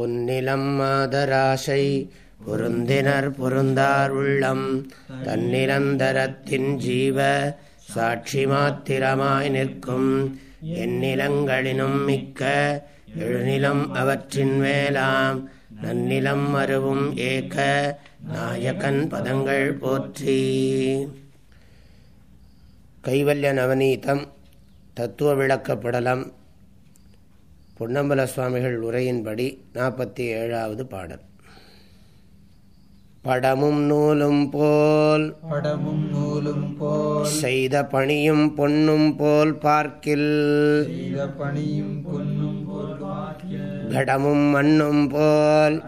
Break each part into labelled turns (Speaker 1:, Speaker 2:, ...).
Speaker 1: பொன்னிலம் மாதராசை பொருந்தினர் பொருந்தார் உள்ளம். தன்னிலந்தரத்தின் ஜீவ சாட்சி மாத்திரமாய் நிற்கும். எந்நிலங்களினும் மிக்க எழுநிலம் அவற்றின் மேலாம். நன்னிலம் மறுவும் ஏக நாயகன் பதங்கள் போற்றி. கைவல்ய நவநீதம் தத்துவ விளக்கப்படலம். பொன்னம்பல சுவாமிகள் உரையின்படி நாற்பத்தி ஏழாவது பாடல். படமும் நூலும் போல்
Speaker 2: படமும் நூலும் போல்
Speaker 1: செய்த பணியும் பொன்னும் போல் பார்க்கில்.
Speaker 2: செய்த பணியும் பொன்னும் போல்
Speaker 1: கடமும் மண்ணும் போல்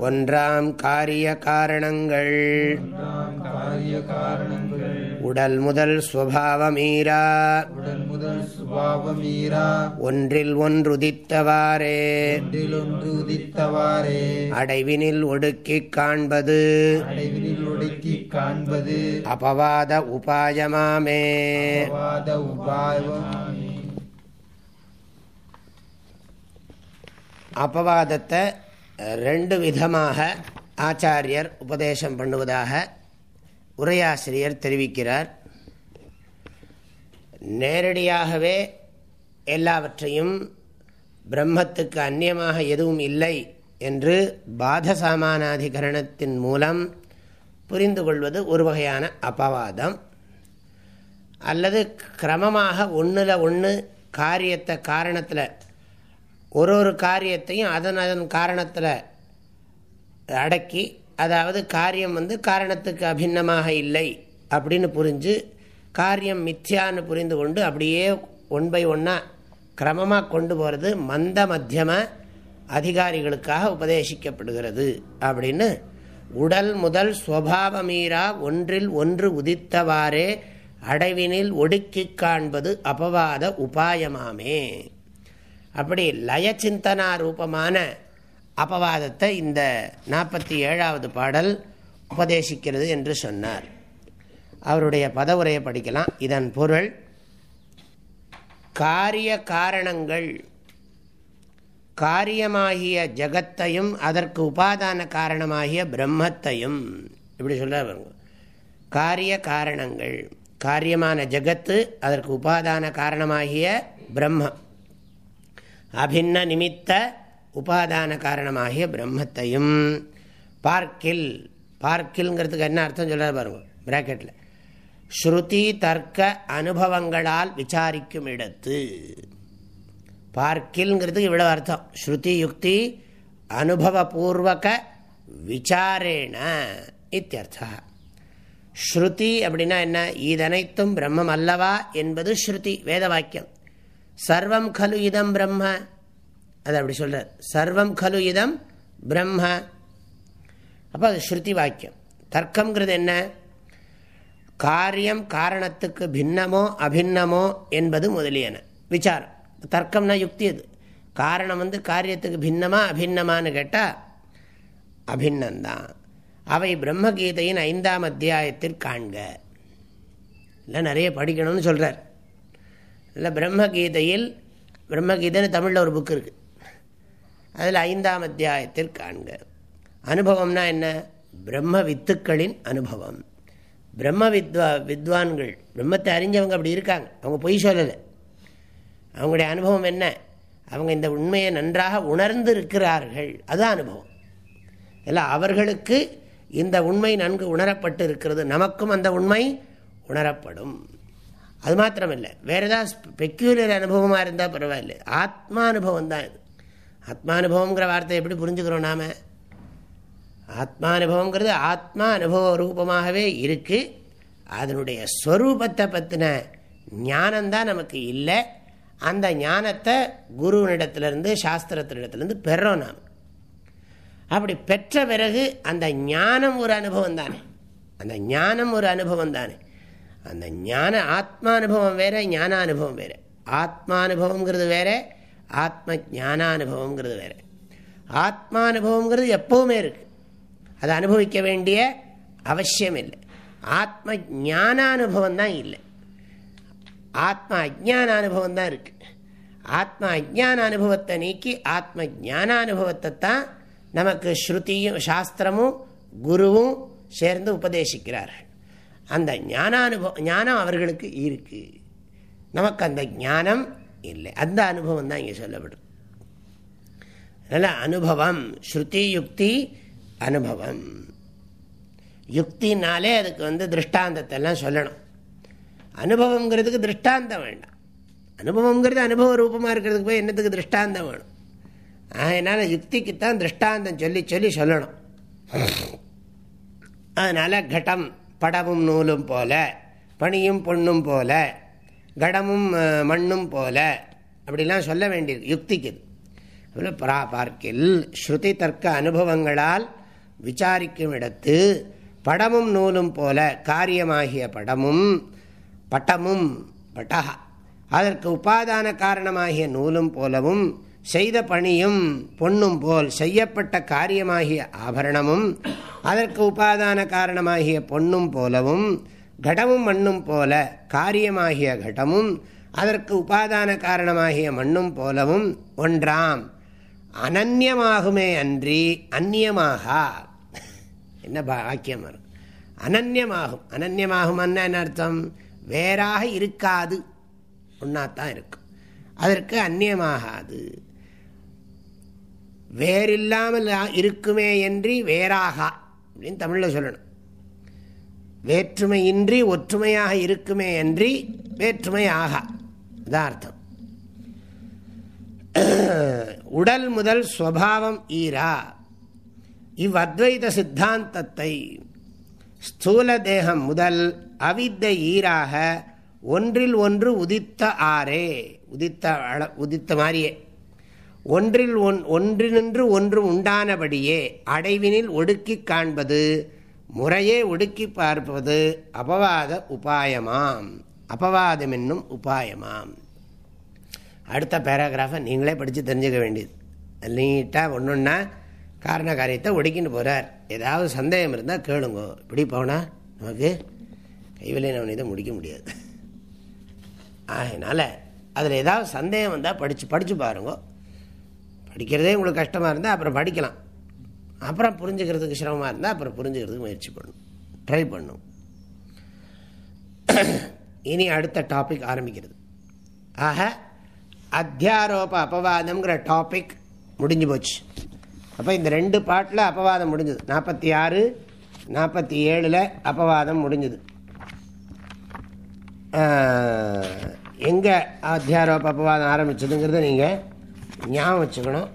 Speaker 1: ஒன்றாம் காரிய காரணங்கள்.
Speaker 2: ஒன்றாம் காரிய காரணங்கள்.
Speaker 1: உடல் முதல் சுவாவமீரா
Speaker 2: உடல் முதல் சுபாவமீரா.
Speaker 1: ஒன்றில் ஒன்றுதித்தவாறே.
Speaker 2: ஒன்றிலொன்று உதித்தவாறே
Speaker 1: அடைவினில் ஒடுக்கிக் காண்பது.
Speaker 2: அடைவினில் ஒடுக்கி காண்பது.
Speaker 1: அபவாத உபாயமாமே.
Speaker 2: அபவாத உபாயம்
Speaker 1: அபவாதத்தை ரெண்டு விதமாக ஆச்சாரியர் உபதேசம் பண்ணுவதாக உரையாசிரியர் தெரிவிக்கிறார். நேரடியாகவே எல்லாவற்றையும் பிரம்மத்துக்கு அந்நியமாக எதுவும் இல்லை என்று பாதசாமானாதிகரணத்தின் மூலம் புரிந்து கொள்வது ஒரு வகையான அபவாதம். அல்லது கிரமமாக ஒன்றில் ஒன்று காரியத்தை காரணத்தில் ஒரு ஒரு காரியத்தையும் அதன் அதன் காரணத்தில் அடக்கி அதாவது காரியம் வந்து காரணத்துக்கு அபிண்ணமாக இல்லை அப்படின்னு புரிஞ்சு காரியம் மித்யான்னு புரிந்து கொண்டு அப்படியே ஒன் பை ஒன்னாக கிரமமாக கொண்டு போகிறது மந்த மத்தியம அதிகாரிகளுக்காக உபதேசிக்கப்படுகிறது அப்படின்னு உடல் முதல் ஸ்வபாவமீரா ஒன்றில் ஒன்று உதித்தவாறே அடைவினில் ஒடுக்கி காண்பது அபவாத உபாயமாமே. அப்படி லயச்சிந்தனா ரூபமான அபவாதத்தை இந்த நாற்பத்தி ஏழாவது பாடல் உபதேசிக்கிறது என்று சொன்னார். அவருடைய பதவுரையை படிக்கலாம். இதன் பொருள் காரிய காரணங்கள். காரியமாகிய ஜகத்தையும் அதற்கு உபாதான காரணமாகிய பிரம்மத்தையும். இப்படி சொல்ல காரிய காரணங்கள். காரியமான ஜகத்து அதற்கு உபாதான காரணமாகிய பிரம்மம். அபின்ன நிமித்த உபாதான காரணமாகிய பிரம்மத்தையும் பார்க்கில் பார்க்கில்ங்கிறதுக்கு என்ன அர்த்தம் சொல்ல பாருங்க பிராக்கெட்டில் ஸ்ருதி தர்க்க அனுபவங்களால் விசாரிக்கும் இடத்து. பார்க்கில்ங்கிறதுக்கு இவ்வளோ அர்த்தம். ஸ்ருதி யுக்தி அனுபவபூர்வக விசாரேண இத்தியர்த்தா. ஸ்ருதி அப்படின்னா என்ன? இதனைத்தும் பிரம்மம் அல்லவா என்பது ஸ்ருதி வேத வாக்கியம் சர்வம் கலு இதம் பிரம்ம. அது அப்படி சொல்கிறார் சர்வம் கலு இதம் பிரம்ம. அப்போ அது ஸ்ருதி வாக்கியம். தர்க்கங்கிறது என்ன? காரியம் காரணத்துக்கு பின்னமோ அபின்னமோ என்பது முதலியன. விசாரம். தர்க்கம்னா யுக்தி அது. காரணம் வந்து காரியத்துக்கு பின்னமா அபின்னமான்னு கேட்டால் அபின்னந்தான். அவை பிரம்மகீதையின் ஐந்தாம் அத்தியாயத்தில் காண்க. இல்லை நிறைய படிக்கணும்னு சொல்கிறார் இல்லை பிரம்மகீதையில் பிரம்மகீதைன்னு தமிழில் ஒரு புக் இருக்குது அதில் ஐந்தாம் அத்தியாயத்தில் காண்க. அனுபவம்னா என்ன? பிரம்ம வித்துக்களின் அனுபவம். பிரம்ம வித்வா வித்வான்கள் பிரம்மத்தை அறிஞ்சவங்க அப்படி இருக்காங்க. அவங்க பொய் சொல்லலை. அவங்களுடைய அனுபவம் என்ன? அவங்க இந்த உண்மையை நன்றாக உணர்ந்து இருக்கிறார்கள் அதுதான் அனுபவம். இல்லை அவர்களுக்கு இந்த உண்மை நன்கு உணரப்பட்டு இருக்கிறது நமக்கும் அந்த உண்மை உணரப்படும். அது மாத்திரமில்லை. வேறு ஏதாவது பெக்யூலர் அனுபவமாக இருந்தால் பரவாயில்ல. ஆத்மானுபவம் தான் இது. ஆத்மானுபவங்கிற வார்த்தை எப்படி புரிஞ்சுக்கிறோம் நாம்? ஆத்மானுபவங்கிறது ஆத்மா அனுபவ ரூபமாகவே இருக்குது அதனுடைய ஸ்வரூபத்தை பற்றின ஞானம்தான் நமக்கு இல்லை. அந்த ஞானத்தை குருவனிடத்துலேருந்து சாஸ்திரத்தினிடத்துலேருந்து பெறோம் நாம். அப்படி பெற்ற பிறகு அந்த ஞானம் ஒரு அனுபவம் தானே? அந்த ஞானம் ஒரு அனுபவம் தானே? அந்த ஞான ஆத்மானுபவம் வேற ஞானானுபவம் வேற. ஆத்மானுபவங்கிறது வேற ஆத்ம ஞானானுபவங்கிறது வேற. ஆத்மானுபவங்கிறது எப்பவுமே இருக்குது அதை அனுபவிக்க வேண்டிய அவசியம் இல்லை ஆத்ம ஞானானுபவம் தான் இல்லை. ஆத்ம அஜான அனுபவம் தான் இருக்குது ஆத்ம அஜான அனுபவத்தை நீக்கி ஆத்ம ஞான அனுபவத்தை தான் நமக்கு ஸ்ருதியும் சாஸ்திரமும் குருவும் சேர்ந்து உபதேசிக்கிறார்கள். அந்த ஞானானுபவம் ஞானம் அவர்களுக்கு இருக்கு. நமக்கு அந்த ஞானம் இல்லை. அந்த அனுபவம் தான் இங்கே சொல்லப்படும். அதனால் அனுபவம் ஸ்ருதி யுக்தி அனுபவம். யுக்தினாலே அதுக்கு வந்து திருஷ்டாந்தத்தை எல்லாம் சொல்லணும். அனுபவங்கிறதுக்கு திருஷ்டாந்தம் வேண்டாம். அனுபவங்கிறது அனுபவ ரூபமாக இருக்கிறதுக்கு போய் என்னத்துக்கு திருஷ்டாந்தம் வேணும்? அதனால் யுக்திக்குத்தான் திருஷ்டாந்தம் சொல்லி சொல்லி சொல்லணும். அதனால் கட்டம் படமும் நூலும் போல பனியும் பொண்ணும் போல கடமும் மண்ணும் போல. அப்படிலாம் சொல்ல வேண்டியிருக்கு யுக்திக்கு. பரா பார்க்கில் ஸ்ருதி தர்க்க அனுபவங்களால் விசாரிக்கும் இடத்து படமும் நூலும் போல காரியமாகிய படமும் பட்டமும் பட்டகா அதற்கு உபாதான காரணமாகிய நூலும் போலவும் செய்த பணியும் பொன்னும் போல் செய்யப்பட்ட காரியமாகிய ஆபரணமும் அதற்கு உபாதான காரணமாகிய பொன்னும் போலவும் கடமும் மண்ணும் போல காரியமாகிய கடமும் அதற்கு உபாதான காரணமாகிய மண்ணும் போலவும் ஒன்றாம். அனன்யமாகுமே அன்றி அந்நியமாகா. என்ன வாக்கியம் வரும். அனன்யமாகும். அனன்யமாகும் என்ன அர்த்தம்? வேறாக இருக்காது. ஒன்றாத்தான் இருக்கும். அதற்கு அந்நியமாகாது. வேறில்லாமல் இருக்குமே என்று வேறாகா. அப்படின்னு தமிழில் சொல்லணும். வேற்றுமையின்றி ஒற்றுமையாக இருக்குமே அன்றி வேற்றுமை ஆகா அதான் அர்த்தம். உடல் முதல் ஸ்வபாவம் ஈரா. இவ்வத்வைத சித்தாந்தத்தை ஸ்தூல தேகம் முதல் அவித்த ஈராக ஒன்றில் ஒன்று உதித்த ஆரே உதித்த அள உதித்த மாதிரியே ஒன்றில் ஒன் ஒன்றினின்று ஒன்று உண்டானபடியே அடைவினில் ஒடுக்கி காண்பது முறையே ஒடுக்கி பார்ப்பது அபவாத உபாயமாம். அபவாதம் என்னும் உபாயமாம். அடுத்த பேராகிராஃபை நீங்களே படித்து தெரிஞ்சுக்க வேண்டியது. நீட்டாக ஒன்று ஒன்றா காரண காரியத்தை ஒடுக்கின்னு போகிறார் ஏதாவது சந்தேகம் இருந்தால் கேளுங்க. இப்படி போனால் நமக்கு கைவிலை நவனிதை முடிக்க முடியாது. அதனால் அதில் ஏதாவது சந்தேகம் வந்தால் படித்து படித்து பாருங்க. படிக்கிறதே உங்களுக்கு கஷ்டமாக இருந்தால் அப்புறம் படிக்கலாம். அப்புறம் புரிஞ்சுக்கிறதுக்கு சிரமமாக இருந்தால் அப்புறம் புரிஞ்சுக்கிறதுக்கு முயற்சி பண்ணும். ட்ரை பண்ணும். இனி அடுத்த டாபிக் ஆரம்பிக்கிறது. ஆக அத்தியாரோப அபவாதம்ங்கிற டாபிக் முடிஞ்சு போச்சு. அப்போ இந்த ரெண்டு பாட்டில் அபவாதம் முடிஞ்சது. நாற்பத்தி ஆறு நாற்பத்தி ஏழில் அபவாதம் முடிஞ்சது. எங்கே அத்தியாரோப அபவாதம் ஆரம்பிச்சதுங்கிறத நீங்கள் ஞாபகம் வச்சுக்கணும்.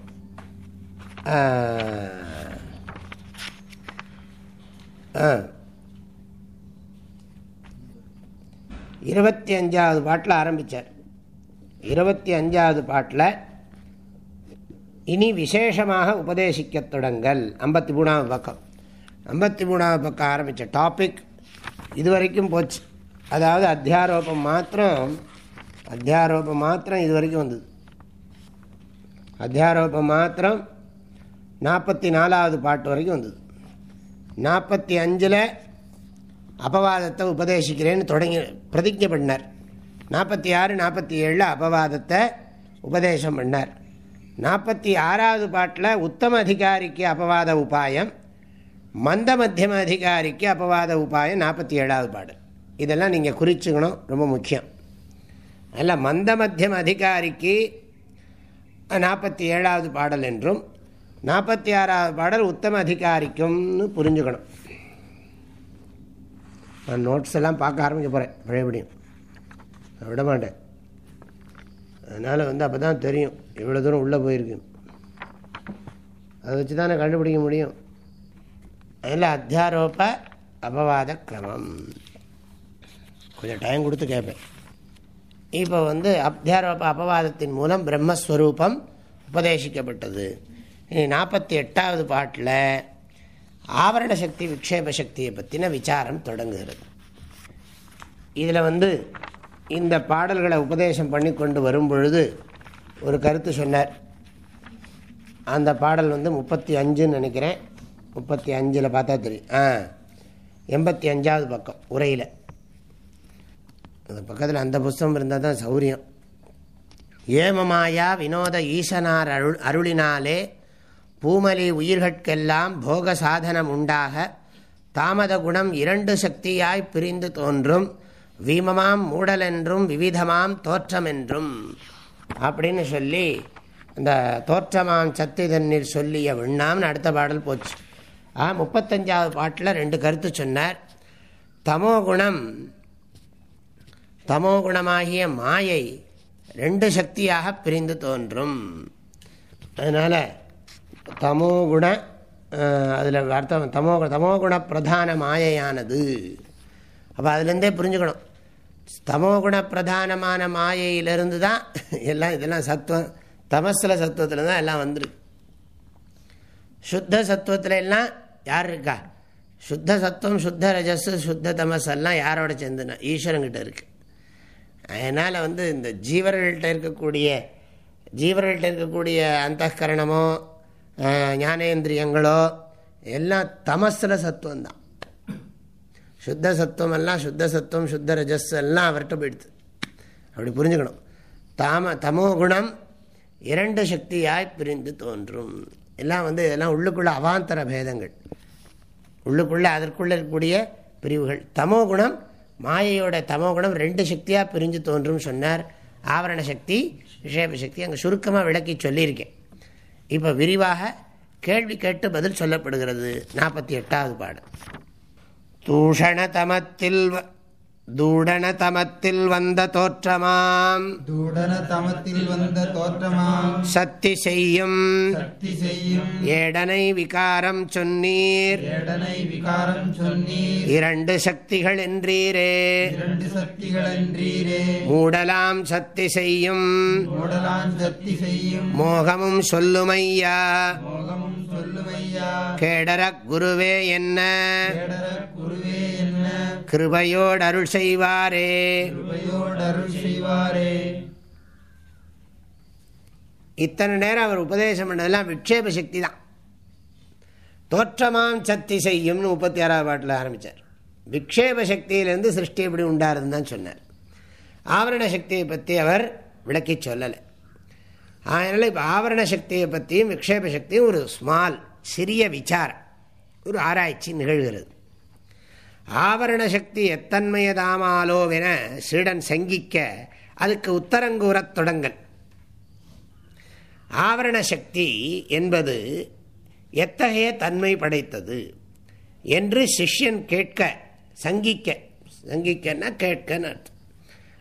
Speaker 1: இருபத்தி அஞ்சாவது பாட்டில் ஆரம்பித்தார் இருபத்தி அஞ்சாவது பாட்டில் இனி விசேஷமாக உபதேசிக்க தொடங்கல் ஐம்பத்தி மூணாவது பக்கம். ஐம்பத்தி மூணாவது பக்கம் ஆரம்பித்த டாபிக் இதுவரைக்கும் போச்சு. அதாவது அத்தியாரோபம் மாத்திரம் அத்தியாரோபம் மாத்திரம் இது வரைக்கும் வந்தது. அத்தியாரோபம் மாத்திரம் நாற்பத்தி நாலாவது பாட்டு வரைக்கும் வந்தது. நாற்பத்தி அஞ்சில் அபவாதத்தை உபதேசிக்கிறேன்னு தொடங்கி பிரதிஜை பண்ணார். நாற்பத்தி ஆறு நாற்பத்தி ஏழில் அபவாதத்தை உபதேசம் பண்ணார். நாற்பத்தி ஆறாவது பாட்டில் உத்தம அதிகாரிக்கு அபவாத உபாயம் மந்த மத்தியம அதிகாரிக்கு அபவாத உபாயம் நாற்பத்தி ஏழாவது பாடல் இதெல்லாம் நீங்கள் குறிச்சுக்கணும் ரொம்ப முக்கியம். அதில் மந்த மத்தியம் அதிகாரிக்கு நாற்பத்தி ஏழாவது பாடல் என்றும் நாற்பத்தி ஆறாவது பாடல் உத்தம அதிகாரிக்கும்னு புரிஞ்சுக்கணும். நான் நோட்ஸ் எல்லாம் பார்க்க ஆரம்பிக்க போகிறேன் பழையபடியும். நான் விட மாட்டேன். அதனால் வந்து அப்போ தான் தெரியும் எவ்வளோ தூரம் உள்ளே போயிருக்கு அதை வச்சு தானே கண்டுபிடிக்க முடியும். அதில் அத்தியாரோப அபவாத கிரமம். கொஞ்சம் டைம் கொடுத்து கேட்பேன் இப்போ வந்து அத்தியாரோப அபவாதத்தின் மூலம் பிரம்மஸ்வரூபம் உபதேசிக்கப்பட்டது. நாற்பத்தி எட்டாவது பாட்டில் ஆவரண சக்தி விக்ஷேப சக்தியை பற்றின விசாரம் தொடங்குகிறது. இதில் வந்து இந்த பாடல்களை உபதேசம் பண்ணி கொண்டு வரும் பொழுது ஒரு கருத்து சொன்னார். அந்த பாடல் வந்து முப்பத்தி அஞ்சுன்னு நினைக்கிறேன். முப்பத்தி அஞ்சில் பார்த்தா தெரியும் ஆ எண்பத்தி அஞ்சாவது பக்கம் உரையில். அந்த பக்கத்தில் அந்த புஸ்தகம் இருந்தால் தான் சௌரியம். ஏமமாயா வினோத ஈசனார் அருள் அருளினாலே பூமலி உயிர்கட்கெல்லாம் போக சாதனம் உண்டாக தாமத குணம் இரண்டு சக்தியாய் பிரிந்து தோன்றும். வீமமாம் மூடலென்றும் விவிதமாம் தோற்றமென்றும். அப்படின்னு சொல்லி இந்த தோற்றமாம் சத்து தண்ணீர் சொல்லிய விண்ணாம்னு அடுத்த பாடல் போச்சு. ஆ முப்பத்தஞ்சாவது பாட்டில் ரெண்டு கருத்து சொன்னார். தமோகுணம் தமோகுணமாகிய மாயை ரெண்டு சக்தியாக பிரிந்து தோன்றும். அதனால் தமோகுண அதில் அர்த்தம் தமோ தமோகுண பிரதான மாயையானது. அப்போ அதுலேருந்தே புரிஞ்சுக்கணும். தமோகுண பிரதானமான மாயையிலிருந்து தான் எல்லாம் இதெல்லாம் சத்துவம் தமசில் சத்துவத்தில் தான் எல்லாம் வந்துருக்கு சுத்த சத்துவத்தில் எல்லாம் யார் இருக்கா? சுத்த சத்துவம் சுத்த ரஜஸ் சுத்த தமஸ் எல்லாம் யாரோட சேர்ந்துனா ஈஸ்வரங்கிட்ட இருக்குது அதனால் வந்து இந்த ஜீவர்கள்ட்ட இருக்கக்கூடிய ஜீவர்கள்ட்ட இருக்கக்கூடிய அந்தகரணமோ ஞானேந்திரியங்களோ எல்லாம் தமசில் சத்துவம் தான் சுத்த சத்துவம் எல்லாம் சுத்த சத்துவம் சுத்த ரஜஸ் எல்லாம் அவர்கிட்ட போயிடுது அப்படி புரிஞ்சுக்கணும் தாம தமோ குணம் இரண்டு சக்தியாய் பிரிந்து தோன்றும் எல்லாம் வந்து இதெல்லாம் உள்ளுக்குள்ள அவாந்தர பேதங்கள் உள்ளுக்குள்ளே அதற்குள்ளே இருக்கக்கூடிய பிரிவுகள் தமோ குணம் மாயையோட தமோ குணம் ரெண்டு சக்தியாக பிரிஞ்சு தோன்றும் சொன்னார். ஆவரண சக்தி விஷேப சக்தி அங்கே சுருக்கமாக விளக்கி சொல்லியிருக்கேன் இப்போ விரிவாக கேள்வி கேட்டு பதில் சொல்லப்படுகிறது. நாற்பத்தி எட்டாவது பாடம். தூஷண தமத்தில் தமத்தில் வந்த தோற்றமாம்.
Speaker 2: தூடன தமத்தில் வந்த தோற்றமாம்.
Speaker 1: சக்தி செய்யும்.
Speaker 2: சக்தி செய்யும்.
Speaker 1: ஏடனை விகாரம் சொன்னீர்.
Speaker 2: ஏடனை விகாரம் சொன்னீர்.
Speaker 1: இரண்டு சக்திகள் என்றீரே.
Speaker 2: இரண்டு சக்திகள் என்றீரே.
Speaker 1: மூடலாம் சக்தி செய்யும்.
Speaker 2: மூடலான் சக்தி செய்யும்.
Speaker 1: மோகமும் சொல்லுமையா.
Speaker 2: மோகமும் சொல்லுமையா.
Speaker 1: கேடர குருவே என்ன.
Speaker 2: கேடர குருவே என்ன.
Speaker 1: கிருபையோடு அருள் செய்வாரே. இத்தனை நேரம் அவர் உபதேசம் பண்ணதெல்லாம் விக்ஷேப சக்தி தான் தோற்றமாம் சக்தி செய்யும்னு முப்பத்தி ஆறாவது பாட்டில் ஆரம்பித்தார் விக்ஷேப சக்தியிலேருந்து சிருஷ்டி எப்படி உண்டாருன்னு தான் சொன்னார். ஆவரண சக்தியை பற்றி அவர் விளக்கி சொல்லலை. அதனால் இப்போ ஆவரண சக்தியை பற்றியும் விக்ஷேப சக்தியும் ஒரு ஸ்மால் சிறிய விசாரம் ஒரு ஆராய்ச்சி நிகழ்கிறது. ஆவரண சக்தி எத்தன்மையதாமாலோவென சீடன் சங்கிக்க அதுக்கு உத்தரங்கூறத் தொடங்கல். ஆவரண சக்தி என்பது எத்தகைய தன்மை படைத்தது என்று சிஷ்யன் கேட்க சங்கிக்க சங்கிக்கன்னா கேட்கன்னு அர்த்தம்.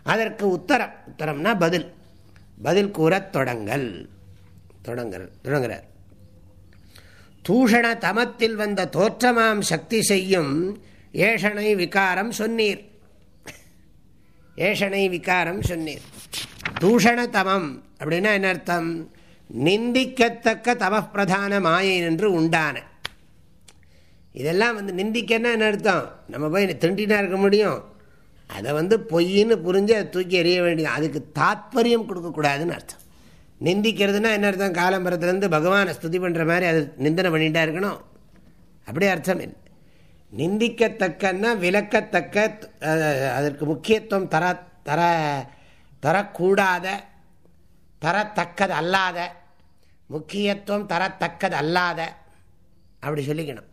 Speaker 1: அதற்கு உத்தரம் உத்தரம்னா பதில். பதில் கூறத் தொடங்கல். தொடங்குற தொடங்குறார். தூஷண தமத்தில் வந்த தோற்றமாம் சக்தி செய்யும் ஏஷனை விகாரம் சொன்னீர். ஏஷனை விகாரம் சொன்னீர். தூஷண தமம் அப்படின்னா என்ன அர்த்தம்? நிந்திக்கத்தக்க தமப்பிரதான மாயை என்று உண்டான. இதெல்லாம் வந்து நிந்திக்கன்னா என்ன அர்த்தம்? நம்ம போய் திண்டினா இருக்க முடியும். அதை வந்து பொய்ன்னு புரிஞ்சு அதை தூக்கி எறிய வேண்டியது. அதுக்கு தாத்பரியம் கொடுக்கக்கூடாதுன்னு அர்த்தம். நிந்திக்கிறதுனா என்ன அர்த்தம்? காலம்பரத்துலேருந்து பகவானை ஸ்துதி பண்ணுற மாதிரி அது நிந்தனை பண்ணிகிட்டா இருக்கணும். அப்படியே அர்த்தம் இல்லை நிந்திக்கத்தக்கன்னா விளக்கத்தக்க அதற்கு முக்கியத்துவம் தர தர தரக்கூடாத தரத்தக்கது அல்லாத முக்கியத்துவம் தரத்தக்கது அல்லாத அப்படி சொல்லிக்கணும்.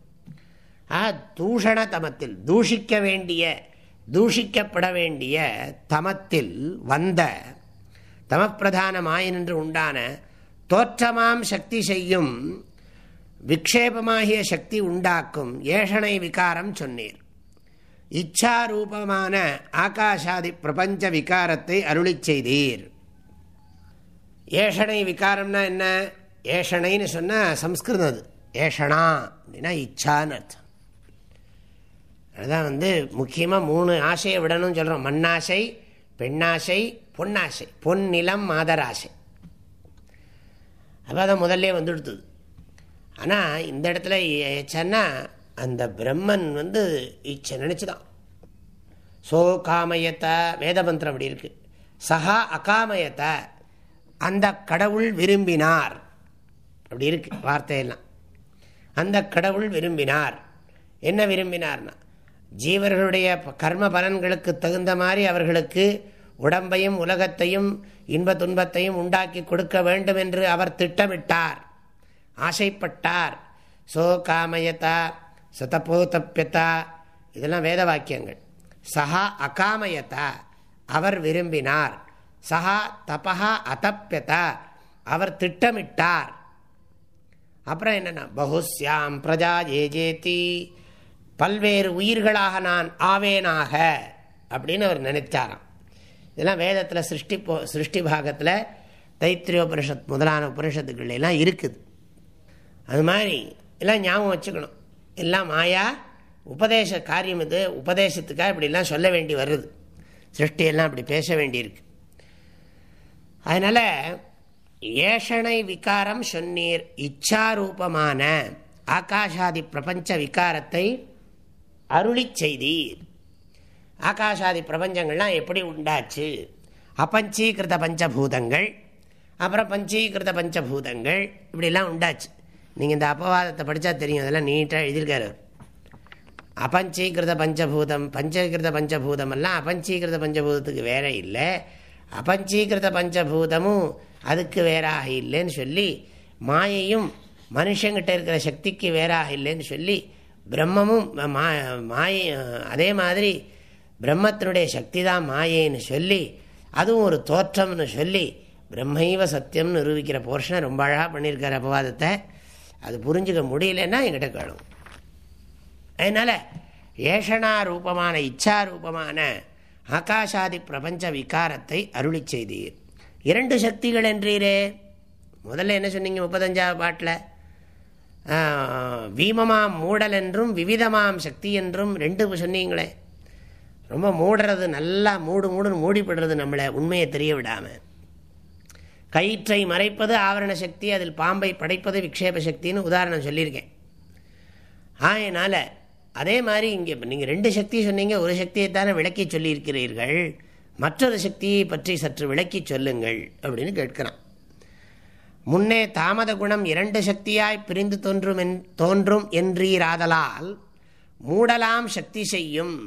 Speaker 1: ஆ தூஷண தமத்தில் தூஷிக்க வேண்டிய தூஷிக்கப்பட வேண்டிய தமத்தில் வந்த தமப்பிரதான மாயின் உண்டான தோற்றமாம் சக்தி செய்யும் விக்ஷேபமாகிய சக்தி உண்டாக்கும் ஏஷனை விகாரம் சொன்னீர். இச்சாரூபமான ஆகாஷாதி பிரபஞ்ச விகாரத்தை அருளி செய்தீர். ஏஷனை விகாரம்னா என்ன? ஏஷனைன்னு சொன்னால் சம்ஸ்கிருதம் அது. ஏஷனா அப்படின்னா இச்சான்னு அர்த்தம். அதுதான் வந்து முக்கியமாக மூணு ஆசையை விடணும்னு சொல்கிறோம் மண்ணாசை பெண்ணாசை பொன்னாசை. பொன்னிலம் மாதராசை. அப்போ அதை முதல்ல வந்துடுத்துது. ஆனால் இந்த இடத்துல ஏச்சன்னா அந்த பிரம்மன் வந்து இச்சை நினச்சிதான். சோ காமயத்த வேதமந்திரம் அப்படி இருக்கு. சஹா அகாமயத்த அந்த கடவுள் விரும்பினார். அப்படி இருக்கு வார்த்தையெல்லாம். அந்த கடவுள் விரும்பினார். என்ன விரும்பினார்னா ஜீவர்களுடைய கர்ம பலன்களுக்கு தகுந்த மாதிரி அவர்களுக்கு உடம்பையும் உலகத்தையும் இன்ப துன்பத்தையும் உண்டாக்கி கொடுக்க வேண்டும் என்று அவர் திட்டமிட்டார். ஆசைப்பட்டார். சோ காமயதா சதபோதப்பியதா இதெல்லாம் வேத வாக்கியங்கள். சஹா அகாமயதா அவர் விரும்பினார். சஹா தபா அதப்பியதா அவர் திட்டமிட்டார். அப்புறம் என்னென்னா பகுஸ்யாம் பிரஜா ஏஜேதி பல்வேறு உயிர்களாக நான் ஆவேனாக அப்படின்னு அவர் நினைச்சாராம். இதெல்லாம் வேதத்தில் சிருஷ்டி போ சிருஷ்டி பாகத்தில் தைத்திரியோபனிஷத் முதலான உபனிஷத்துக்கள் எல்லாம் இருக்குது. அது மாதிரி எல்லாம் ஞாபகம் வச்சுக்கணும். எல்லாம் மாயா உபதேச காரியம் இது உபதேசத்துக்காக இப்படிலாம் சொல்ல வேண்டி வருது. சிருஷ்டியெல்லாம் அப்படி பேச வேண்டியிருக்கு. அதனால் ஏஷனை விகாரம் சொன்னீர் இச்சாரூபமான ஆகாஷாதி பிரபஞ்ச விகாரத்தை அருளி செய்தீர். ஆகாஷாதி பிரபஞ்சங்கள்லாம் எப்படி உண்டாச்சு? அப்பஞ்சீகிருத பஞ்சபூதங்கள் அப்புறம் பஞ்சீகிருத பஞ்சபூதங்கள் இப்படிலாம் உண்டாச்சு. நீங்கள் இந்த அபவாதத்தை படித்தா தெரியும். அதெல்லாம் நீட்டாக எழுதியிருக்காரு. அபஞ்சீகிருத பஞ்சபூதம் பஞ்சகிருத பஞ்சபூதம் எல்லாம் அபஞ்சீகிருத பஞ்சபூதத்துக்கு வேற இல்லை. அபஞ்சீகிருத பஞ்சபூதமும் அதுக்கு வேறாக இல்லைன்னு சொல்லி மாயையும் மனுஷங்கிட்ட இருக்கிற சக்திக்கு வேறாக இல்லைன்னு சொல்லி பிரம்மமும் மாய அதே மாதிரி பிரம்மத்தினுடைய சக்தி தான் மாயைன்னு சொல்லி அதுவும் ஒரு தோற்றம்னு சொல்லி பிரம்மைவ சத்தியம்னு நிரூபிக்கிற போர்ஷனை ரொம்ப அழகாக பண்ணியிருக்கார் அபவாதத்தை. அது புரிஞ்சுக்க முடியலன்னா எங்கிட்ட கேளும். அதனால் ஏஷனா ரூபமான இச்சா ரூபமான ஆகாஷாதி பிரபஞ்ச விகாரத்தை அருளி செய்தீர். இரண்டு சக்திகள் என்றீரே. முதல்ல என்ன சொன்னீங்க முப்பத்தஞ்சாவது பாட்டில்? வீமமாம் மூடல் என்றும் விவிதமாம் சக்தி என்றும் ரெண்டு சொன்னீங்களே. ரொம்ப மூடுறது நல்லா மூடு மூடுன்னு மூடிப்படுறது நம்மளை உண்மையை தெரிய விடாமல் கயிற்றை மறைப்பது ஆவரண சக்தி அதில் பாம்பை படைப்பது விக்ஷேப சக்தின்னு உதாரணம் சொல்லியிருக்கேன். ஆயினால் அதே மாதிரி இங்கே நீங்கள் ரெண்டு சக்தி சொன்னீங்க ஒரு சக்தியை தானே விளக்கி சொல்லியிருக்கிறீர்கள் மற்றொரு சக்தியை பற்றி சற்று விளக்கி சொல்லுங்கள் அப்படின்னு கேட்கிறான். முன்னே தாமத குணம் இரண்டு சக்தியாய் பிரிந்து தோன்றும் என் தோன்றும் என்றீராதலால் மூடலாம் சக்தி செய்யும்.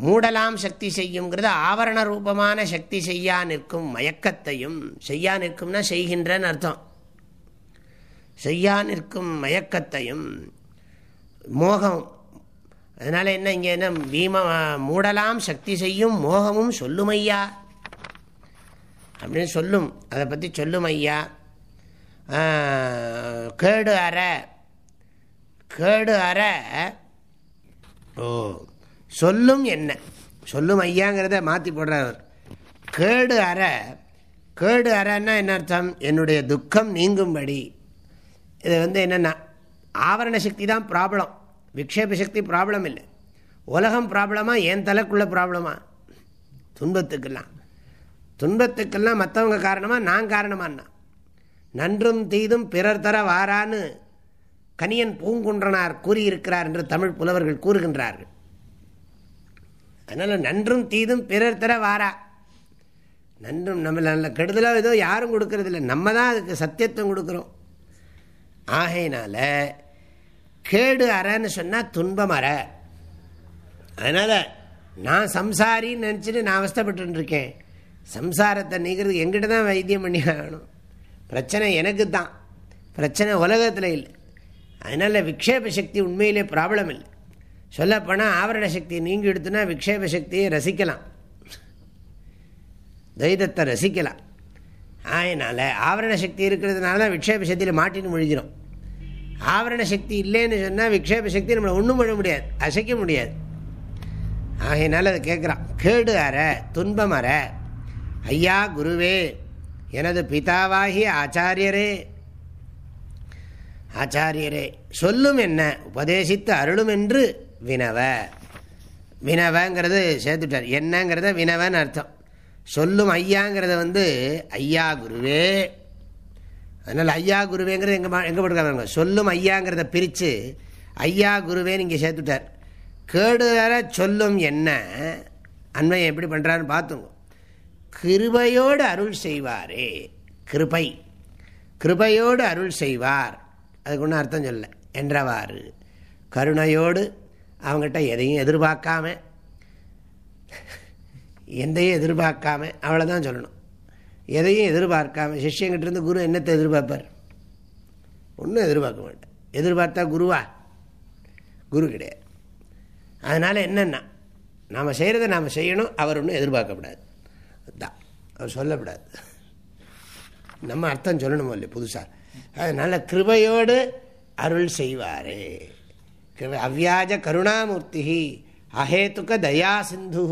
Speaker 1: மூடலாம் சக்தி செய்யுங்கிறது ஆவரண ரூபமான சக்தி செய்யா நிற்கும் மயக்கத்தையும் செய்யா நிற்கும்னா செய்கின்றன்னு அர்த்தம். செய்யா நிற்கும் மயக்கத்தையும் மோகம். அதனால் என்ன இங்கே என்ன பீம மூடலாம் சக்தி செய்யும் மோகமும் சொல்லும் ஐயா அப்படின்னு சொல்லும் அதை பற்றி சொல்லும் ஐயா கேடு அற. கேடு அற. ஓ. சொல்லும் என்ன? சொல்லும் ஐயாங்கிறத மாற்றி போடுறார் கேடு அற. கேடு அறன்னா என்ன அர்த்தம்? என்னுடைய துக்கம் நீங்கும்படி. இது வந்து என்னென்னா ஆவரண சக்தி தான் ப்ராப்ளம் விக்ஷேப சக்தி ப்ராப்ளம் இல்லை. உலகம் ப்ராப்ளமா என் தலைக்குள்ள ப்ராப்ளமா துன்பத்துக்கெல்லாம். துன்பத்துக்கெல்லாம் மற்றவங்க காரணமாக நான் காரணமானா நன்றும் தீதும் பிறர் தர வாரான்னு கனியன் பூங்குன்றனார் கூறியிருக்கிறார் என்று தமிழ் புலவர்கள் கூறுகின்றார்கள். அதனால் நன்றும் தீதும் பிறர் தர வாரா. நன்றும் நம்ம நல்ல கெடுதலாக ஏதோ யாரும் கொடுக்கறதில்ல. நம்ம தான் அதுக்கு சத்தியத்துவம் கொடுக்குறோம். ஆகையினால கேடு அறன்னு சொன்னால் துன்பம் அற. அதனால் நான் சம்சாரின்னு நினச்சிட்டு நான் அவஸ்தப்பட்டுருக்கேன். சம்சாரத்தை நீங்கிறது எங்கிட்ட தான் வைத்தியம் பண்ணி ஆகணும். பிரச்சனை எனக்கு தான். பிரச்சனை உலகத்தில் இல்லை. அதனால் விக்ஷேப சக்தி உண்மையிலே ப்ராப்ளம் இல்லை. சொல்லப்போனால் ஆவரண சக்தி நீங்கி எடுத்துனா விக்ஷேப சக்தியை ரசிக்கலாம். துவைதத்தை ரசிக்கலாம். அதனால் ஆவரண சக்தி இருக்கிறதுனால தான் விக்ஷேப சக்தியில் மாட்டின்னு முழுகிறோம் ஆவரண சக்தி இல்லைன்னு சொன்னால் விக்ஷேப சக்தி நம்மளை ஒன்றும் பண்ண முடியாது அசைக்க முடியாது. ஆகையினால அதை கேட்குறான். கேடு அற துன்பம் அற. ஐயா குருவே எனது பிதாவாகிய ஆச்சாரியரே. ஆச்சாரியரே சொல்லும் என்ன உபதேசித்து அருளும் என்று வினவ. வினவங்கிறது சேர்த்துட்டார். என்னங்கிறத வினவன்னு அர்த்தம். சொல்லும் ஐயாங்கிறத வந்து ஐயா குருவே. அதனால் ஐயா குருவேங்கிறது எங்கே எங்கே போட்டுருக்காங்க சொல்லும் ஐயாங்கிறத பிரித்து ஐயா குருவேன்னு இங்கே சேர்த்துட்டார். கேடு வர சொல்லும் என்ன? அண்மையை எப்படி பண்ணுறான்னு பார்த்துங்க. கிருபையோடு அருள் செய்வாரே. கிருபை. கிருபையோடு அருள் செய்வார். அதுக்கு ஒன்றும் அர்த்தம் சொல்ல என்றவாறு. கருணையோடு அவங்ககிட்ட எதையும் எதிர்பார்க்காம எந்தையும் எதிர்பார்க்காம அவ்வளோதான் சொல்லணும். எதையும் எதிர்பார்க்காம சிஷ்யங்கிட்டேருந்து குரு என்னத்தை எதிர்பார்ப்பார்? ஒன்றும் எதிர்பார்க்க மாட்டேன் எதிர்பார்த்தா குருவா? குரு கிடையாது. அதனால் என்னென்னா நாம் செய்கிறத நாம் செய்யணும் அவர் ஒன்றும் எதிர்பார்க்கக்கூடாது அதுதான் அவர் சொல்லக்கூடாது நம்ம அர்த்தம் சொல்லணுமோ இல்லையா புதுசாக அதனால் கிருபையோடு அருள் செய்வாரே. அவ்வியாஜ கருணாமூர்த்தி அஹேத்துக்க தயா சிந்து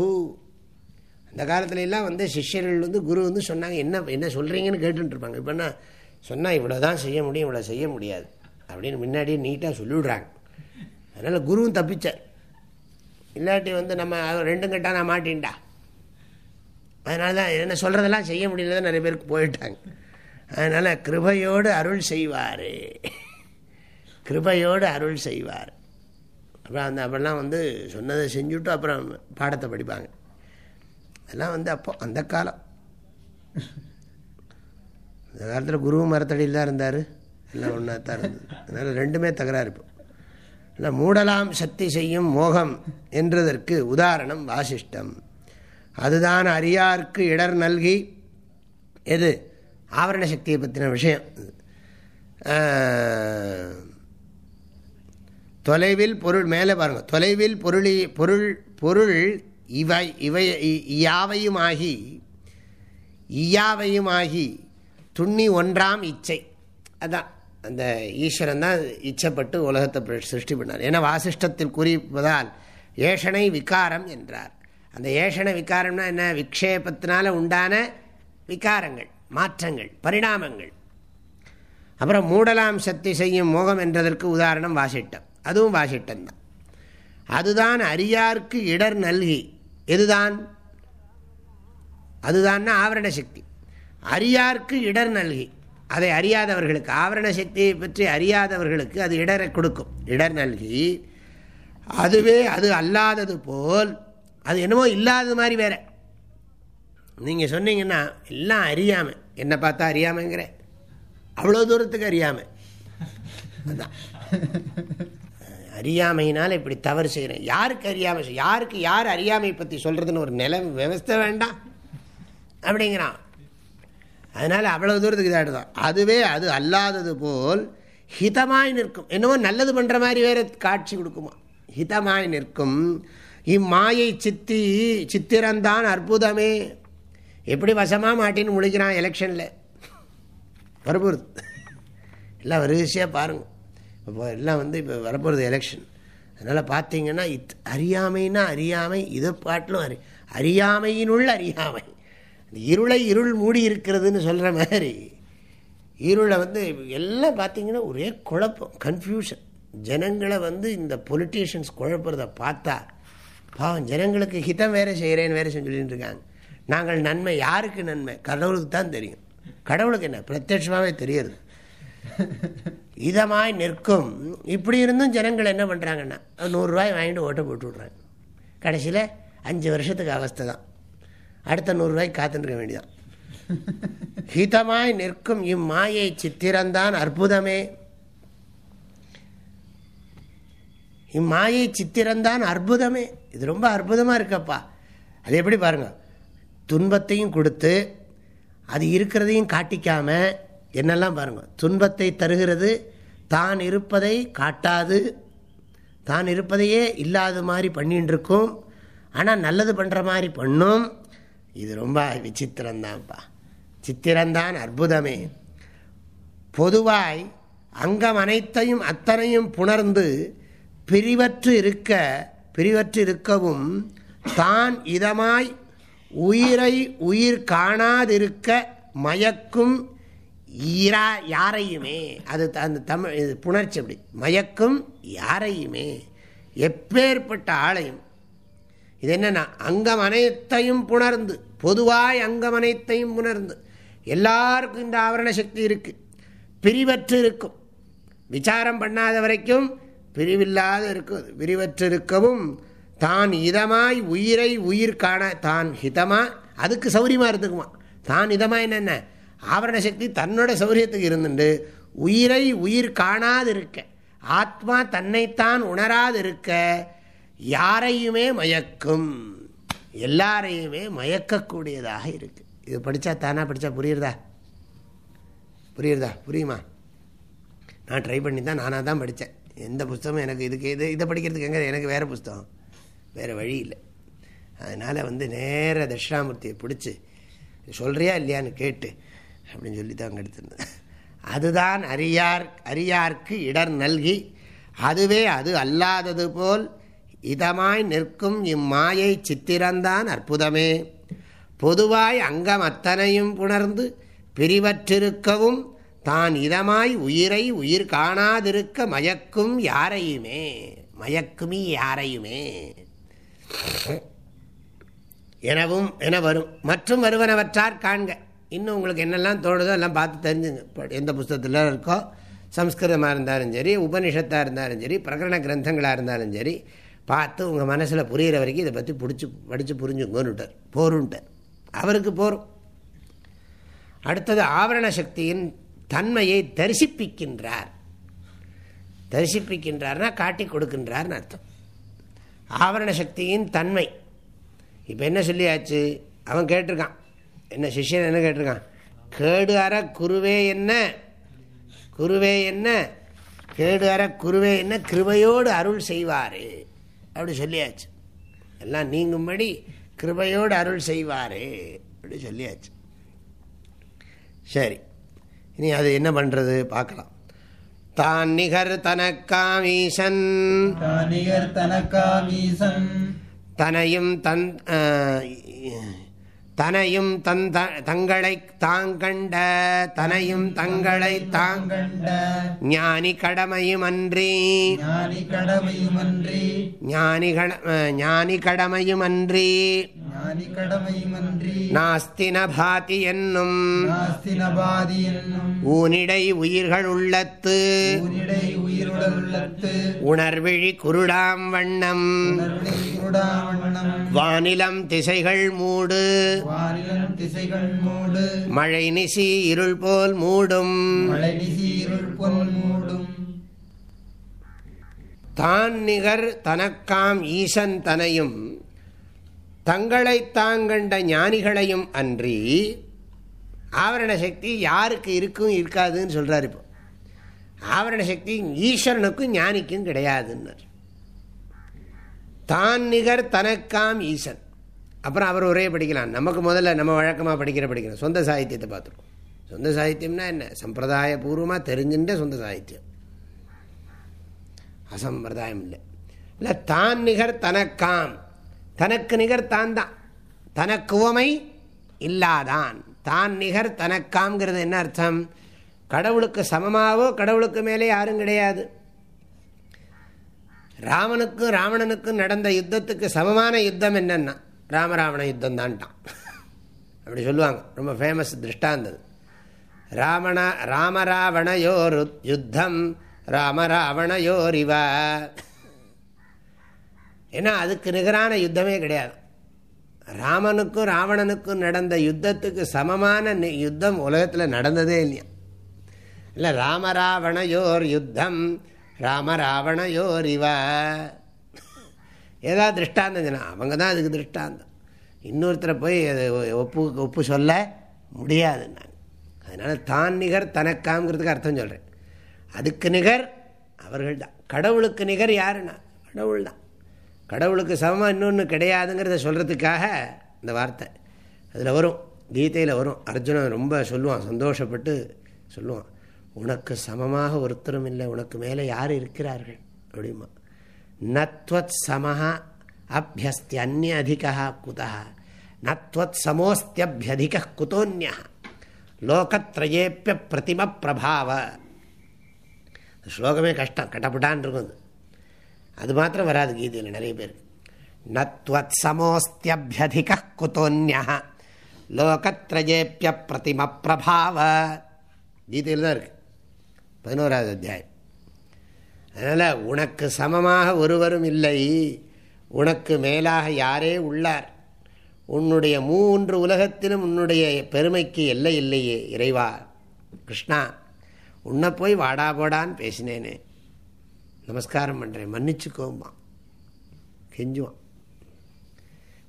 Speaker 1: அந்த காலத்துலலாம் வந்து சிஷ்யர்கள் வந்து குரு வந்து சொன்னாங்க என்ன என்ன சொல்கிறீங்கன்னு கேட்டுருப்பாங்க இருப்பாங்க இப்போ சொன்னால் இவ்வளோ தான் செய்ய முடியும் இவ்வளோ செய்ய முடியாது. அப்படின்னு முன்னாடியே நீட்டாக சொல்லிவிடுறாங்க. அதனால் குருவும் தப்பிச்சார். இல்லாட்டி வந்து நம்ம ரெண்டும் கட்டா நான் மாட்டின்டா. அதனால தான் என்ன சொல்கிறதெல்லாம் செய்ய முடியலதான் நிறைய பேருக்கு போயிட்டாங்க. அதனால் கிருபையோடு அருள் செய்வார். கிருபையோடு அருள் செய்வார். அப்புறம் அந்த அப்பெல்லாம் வந்து சொன்னதை செஞ்சுட்டு அப்புறம் பாடத்தை படிப்பாங்க. அதெல்லாம் வந்து அப்போ அந்த காலம். அந்த காலத்தில் குருவும் மரத்தடியில் தான் இருந்தார். எல்லாம் ஒன்றா தான் இருந்தது. அதனால் ரெண்டுமே தகராறு இப்போ. இல்லை மூடலாம் சக்தி செய்யும் மோகம் என்றதற்கு உதாரணம் வாசிஷ்டம். அதுதான் அரியார்க்கு இடர் நல்கி. எது? ஆவரண சக்தியை பற்றின விஷயம். தொலைவில் பொருள் மேலே பாருங்கள் தொலைவில் பொருளி பொருள் பொருள் இவை இவை இயாவையுமாகி இயாவையுமாகி துண்ணி ஒன்றாம் இச்சை. அதான் அந்த ஈஸ்வரன் தான் இச்சப்பட்டு உலகத்தை சிருஷ்டி பண்ணார். ஏன்னா வாசிஷ்டத்தில் குறிப்பதால் ஏஷனை விகாரம் என்றார். அந்த ஏஷனை விகாரம்னா என்ன? விக்ஷேபத்தினால உண்டான விகாரங்கள் மாற்றங்கள் பரிணாமங்கள். அப்புறம் மூடலாம் சக்தி செய்யும் மோகம் என்றதற்கு உதாரணம் வாசிட்டம். அதுவும் வாசிட்டம் தான். அதுதான் அரியார்க்கு இடர் நல்கி. எதுதான்? அதுதான்னா ஆவரண சக்தி. அரியார்க்கு இடர் நல்கி. அதை அறியாதவர்களுக்கு ஆவரண சக்தியை பற்றி அறியாதவர்களுக்கு அது இடரை கொடுக்கும். இடர் நல்கி. அதுவே அது அல்லாதது போல் அது என்னமோ இல்லாதது மாதிரி வேற. நீங்கள் சொன்னீங்கன்னா எல்லாம் அறியாமல் என்னை பார்த்தா அறியாமங்கிற. அவ்வளோ தூரத்துக்கு அறியாமல் அதுதான் அறியாமையினால் இப்படி தவறு செய்கிறேன். யாருக்கு அறியாமை யாருக்கு யார் அறியாமை பற்றி சொல்கிறதுன்னு ஒரு நில விவஸ்தை வேண்டாம். அப்படிங்கிறான். அதனால் அவ்வளோ தூரத்துக்கு இதாகிடுதான் அதுவே அது அல்லாதது போல் ஹிதமாய் நிற்கும். என்னவோ நல்லது பண்ணுற மாதிரி வேறு காட்சி கொடுக்குமா? ஹிதமாய் நிற்கும். இம்மாயை சித்தி சித்திரந்தான் அற்புதமே. எப்படி வசமாக மாட்டின்னு முழிக்கிறான் எலெக்ஷனில். வரப்போகுது எல்லாம் வரிசையாக பாருங்கள் இப்போ எல்லாம் வந்து இப்போ வரப்போகிறது எலெக்ஷன் அதனால் பார்த்தீங்கன்னா இத் அறியாமைன்னா அறியாமை இதை பாட்டிலும் அறி அறியாமையினுள் அறியாமை. இருளை இருள் மூடி இருக்கிறதுன்னு சொல்கிற மாதிரி. இருளை வந்து எல்லாம் பார்த்தீங்கன்னா ஒரே குழப்பம் கன்ஃபியூஷன் ஜனங்களை வந்து இந்த பொலிட்டீஷியன்ஸ் குழப்பறத பார்த்தா பாவம் ஜனங்களுக்கு ஹிதம் வேறு செய்கிறேன்னு வேறு சொல்லிட்டு இருக்காங்க. நாங்கள் நன்மை யாருக்கு நன்மை? கடவுளுக்கு தான் தெரியும். கடவுளுக்கு என்ன? பிரத்யட்சமாகவே தெரியுது. இதமாய் நிற்கும். இப்படி இருந்தும் ஜனங்கள் என்ன பண்ணுறாங்கன்னா நூறுரூவாய் வாங்கிட்டு ஓட்டை போட்டு விட்றாங்க. கடைசியில் அஞ்சு வருஷத்துக்கு அவஸ்தை தான். அடுத்த நூறுரூவாய்க்கு காத்துருக்க வேண்டியதான் ஹிதமாய் நிற்கும் இம்மாயை சித்திரந்தான் அற்புதமே. இம்மாயை சித்திரந்தான் அற்புதமே. இது ரொம்ப அற்புதமாக இருக்கப்பா. அது எப்படி பாருங்கள் துன்பத்தையும் கொடுத்து அது இருக்கிறதையும் காட்டிக்காமல் என்னெல்லாம் பாருங்கள் துன்பத்தை தருகிறது தான் இருப்பதை காட்டாது. தான் இருப்பதையே இல்லாத மாதிரி பண்ணிட்டு இருக்கும் ஆனால் நல்லது பண்ணுற மாதிரி பண்ணும். இது ரொம்ப விசித்திரம்தான்ப்பா சித்திரம்தான் அற்புதமே. பொதுவாய் அங்கம் அனைத்தையும் அத்தனையும் புணர்ந்து பிரிவற்று இருக்க பிரிவற்று இருக்கவும் தான் இதமாய் உயிரை உயிர் காணாதிருக்க மயக்கும் ஈரா யாரையுமே அது அந்த தமிழ் இது புணர்ச்சி அப்படி. மயக்கும் யாரையுமே எப்பேற்பட்ட ஆலயம் இது என்னென்னா அங்கம் அனைத்தையும் புணர்ந்து பொதுவாய் அங்கம் அனைத்தையும் புணர்ந்து எல்லாருக்கும் இந்த ஆவரண சக்தி இருக்குது பிரிவற்று இருக்கும். விசாரம் பண்ணாத வரைக்கும் பிரிவில்லாத இருக்கும். விரிவற்று இருக்கவும் தான் இதமாய் உயிரை உயிர் காண தான் ஹிதமாக அதுக்கு சௌரியமாக இருந்துக்குமா. தான் இதமாக என்னென்ன? ஆவரண சக்தி தன்னோட சௌரியத்துக்கு இருந்துட்டு உயிரை உயிர் காணாது இருக்க ஆத்மா தன்னைத்தான் உணராது இருக்க யாரையுமே மயக்கும் எல்லாரையுமே மயக்கக்கூடியதாக இருக்குது இது படித்தா தானாக படித்தா புரியுறதா? புரியுறதா? புரியுமா? நான் ட்ரை பண்ணி தான் நானாக தான் படித்தேன் எந்த புஸ்தகமும் எனக்கு இதுக்கு இது இதை படிக்கிறதுக்கு எங்கே எனக்கு வேறு புஸ்தகம். வேறு வழி இல்லை. அதனால் வந்து நேர தட்சிணாமூர்த்தியை பிடிச்சி சொல்கிறியா இல்லையான்னு கேட்டு அப்படின்னு சொல்லி தான் அங்கே எடுத்திருந்தேன். அதுதான் அரியார் அரியார்க்கு இடர் நல்கி அதுவே அது அல்லாதது போல் இதமாய் நிற்கும் இம்மாயை சித்திரந்தான் அற்புதமே. பொதுவாய் அங்கம் அத்தனையும் புணர்ந்து பிரிவற்றிருக்கவும் தான் இதமாய் உயிரை உயிர் காணாதிருக்க மயக்கும் யாரையுமே மயக்குமி யாரையுமே. எனவும் என வரும் மற்றும் வருவனவற்றார் காண்க. இன்னும் உங்களுக்கு என்னெல்லாம் தோணுதோ எல்லாம் பார்த்து தெரிஞ்சுங்க. எந்த புஸ்தகத்தில் இருக்கோ சம்ஸ்கிருதமாக இருந்தாலும் சரி உபனிஷத்தாக இருந்தாலும் சரி பிரகரண கிரந்தங்களாக இருந்தாலும் சரி பார்த்து உங்கள் மனசில் புரிகிற வரைக்கும் இதை பற்றி பிடிச்சி படித்து புரிஞ்சுங்கன்னுட்டார் போருன்ட்டார். அவருக்கு போரும் அடுத்தது ஆவரண சக்தியின் தன்மையை தரிசிப்பிக்கின்றார். தரிசிப்பிக்கின்றார்னா காட்டி கொடுக்கின்றார்னு அர்த்தம். ஆவரண சக்தியின் தன்மை. இப்போ என்ன சொல்லியாச்சு? அவன் கேட்டிருக்கான். என்ன சிஷியன் என்ன கேட்டிருக்கான்? கேடு அற குருவே என்ன? குருவே என்ன? கேடு அற குருவே என்ன? கிருபையோடு அருள் செய்வார். அப்படி சொல்லியாச்சு. எல்லாம் நீங்கும்படி கிருபையோடு அருள் செய்வார். அப்படி சொல்லியாச்சு. சரி. இனி அது என்ன பண்ணுறது பார்க்கலாம். தான் நிகர் தனக்காமீசன்.
Speaker 2: தானிகர் தனக்காமீசன்.
Speaker 1: தனையும் தன் தனையும் தன் தங்களை தாங்கண்ட தனையும் தங்களை தாங்க
Speaker 2: கண்ட
Speaker 1: ஞானி கடமையும் அன்றி
Speaker 2: ஞானி
Speaker 1: கடமையும் அன்றி
Speaker 2: நாஸ்தி நபாதி என்னும்
Speaker 1: ஊனிடை உயிர்கள் உள்ளத்து. உணர்விழி குருடாம் வண்ணம். வானிலம் திசைகள் மூடு.
Speaker 2: வானிலம் திசைகள் மூடு.
Speaker 1: மழை நிசி இருள் போல் மூடும். தான் நிகர் தனக்காம் ஈசன் தனையும். தங்களை தாங்கண்ட ஞானிகளையும் அன்றி ஆவரண சக்தி யாருக்கு இருக்கும் இருக்காதுன்னு சொல்றாரு இப்போ. ஆவரண சக்தி ஈஸ்வரனுக்கும் ஞானிக்கும் கிடையாதுன்னு தான் நிகர் தனக்காம் ஈசன். அப்புறம் அவர் ஒரே படிக்கலாம். நமக்கு முதல்ல நம்ம வழக்கமாக படிக்கிற படிக்கணும் சொந்த சாகித்யத்தை பார்த்துருக்கோம் சொந்த சாகித்யம்னா என்ன? சம்பிரதாய பூர்வமாக தெரிஞ்சுட்ட சொந்த சாகித்யம். அசம்பிரதாயம் இல்லை. இல்லை தான் நிகர் தனக்காம். தனக்கு நிகர் தான் தான் தனக்குவமை இல்லாதான். தான் நிகர் தனக்காம்ங்கிறது என்ன அர்த்தம்? கடவுளுக்கு சமமாவோ கடவுளுக்கு மேலே யாரும் கிடையாது. ராமனுக்கும் ராவணனுக்கும் நடந்த யுத்தத்துக்கு சமமான யுத்தம் என்னன்னா ராமராவண யுத்தம் தான்ட்டான். அப்படி சொல்லுவாங்க. ரொம்ப ஃபேமஸ் திருஷ்டாந்தது ராமண ராமராவணயோர் யுத்தம் ராமராவணயோரிவ ஏன்னா அதுக்கு நிகரான யுத்தமே கிடையாது. ராமனுக்கும் ராவணனுக்கும் நடந்த யுத்தத்துக்கு சமமான நி- யுத்தம் உலகத்தில் நடந்ததே இல்லையா? இல்லை ராமராவணயோர் யுத்தம் ராமராவணயோர் இவ. ஏதாவது திருஷ்டாந்தம் அவங்க தான் அதுக்கு திருஷ்டாந்தம். இன்னொருத்தரை போய் அது ஒப்பு ஒப்பு சொல்ல முடியாது நான் அதனால் தான் நிகர் தனக்காம்ங்கிறதுக்கு அர்த்தம் சொல்கிறேன் அதுக்கு நிகர் அவர்கள் தான் கடவுளுக்கு நிகர் யாருன்னா? கடவுள் தான் கடவுளுக்கு சமமாக இன்னொன்று கிடையாதுங்கிறத சொல்கிறதுக்காக இந்த வார்த்தை. அதில் வரும் கீதையில் வரும். அர்ஜுனன் ரொம்ப சொல்லுவான் சந்தோஷப்பட்டு சொல்லுவான் உனக்கு சமமாக ஒருத்தரும் இல்லை உனக்கு மேலே யார் இருக்கிறார்கள்? அப்படிமா நத்வத் சமஹ அபியஸ்தி அந்நிய அதிகா குதா நத்வத் சமோஸ்தியபியதிக குதோன்யா லோகத்ரயேப்பிய பிரதிம பிரபாவ. ஸ்லோகமே கஷ்டம் கட்டப்பட்டான் இருக்கும் அது மாத்திரம் வராது கீதையில் நிறைய பேர். நத்வத் சமோஸ்தியபியதிக குதோன்யா லோகத்ரயேப்பிய பிரதிம பிரபாவ. கீதையில் தான் இருக்கு. பதினோராவது அத்தியாயம். அதனால் உனக்கு சமமாக ஒருவரும் இல்லை. உனக்கு மேலாக யாரே உள்ளார். உன்னுடைய மூன்று உலகத்திலும் உன்னுடைய பெருமைக்கு எல்லை இல்லையே இறைவா. கிருஷ்ணா உன்னை போய் வாடா போடான்னு பேசினேனே. நமஸ்காரம் பண்ணுறேன் மன்னிச்சுக்கோம்மா. கெஞ்சுவான்.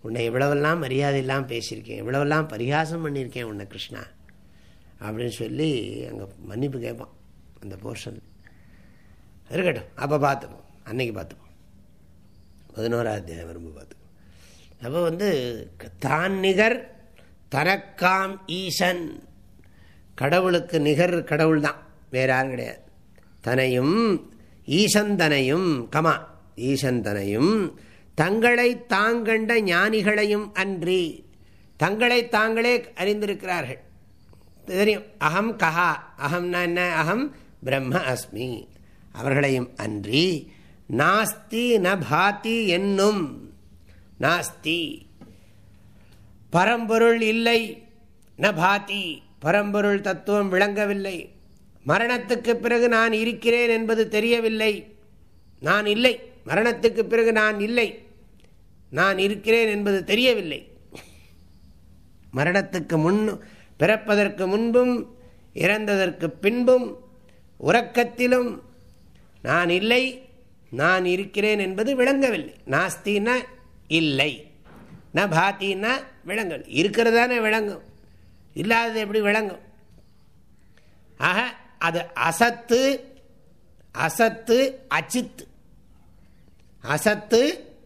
Speaker 1: உன்னை இவ்வளவெல்லாம் மரியாதை இல்லாமல் பேசியிருக்கேன் இவ்வளவெல்லாம் பரிகாசம் பண்ணியிருக்கேன் உன்னை கிருஷ்ணா அப்படின்னு சொல்லி அங்கே மன்னிப்பு கேட்பான் அந்த போர்ஷன் இருக்கட்டும் அப்போ பார்த்துப்போம். அன்னைக்கு பார்த்துப்போம். பதினோரா அத்தியாயம் வரும்போது பார்த்துப்போம். அப்போ வந்து தான் நிகர் தனக்காம் ஈசன். கடவுளுக்கு நிகர் கடவுள் தான் வேற யாரும் கிடையாது. தனையும் ஈசந்தனையும் கமா ஈசந்தனையும் தங்களை தாங்கண்ட ஞானிகளையும் அன்றி தங்களை தாங்களே அறிந்திருக்கிறார்கள். தெரியும் அகம் கஹா அகம்னா என்ன? அகம் பிரம்ம அஸ்மி. அவர்களையும் அன்றி நாஸ்தி ந பாதி என்னும் நாஸ்தி. பரம்பொருள் இல்லை ந பாதி. பரம்பொருள் தத்துவம் விளங்கவில்லை. மரணத்துக்கு பிறகு நான் இருக்கிறேன் என்பது தெரியவில்லை. நான் இல்லை. மரணத்துக்கு பிறகு நான் இல்லை. நான் இருக்கிறேன் என்பது தெரியவில்லை. மரணத்துக்கு முன் பிறப்பதற்கு முன்பும் இறந்ததற்கு பின்பும் உறக்கத்திலும் நான் இல்லை. நான் இருக்கிறேன் என்பது விளங்கவில்லை. நாஸ்தினா இல்லை. ந பாத்தின்னா விளங்கல் இருக்கிறதானே விளங்கும். இல்லாதது எப்படி விளங்கும்? ஆக அது அசத்து அசத்து அச்சித். அசத்து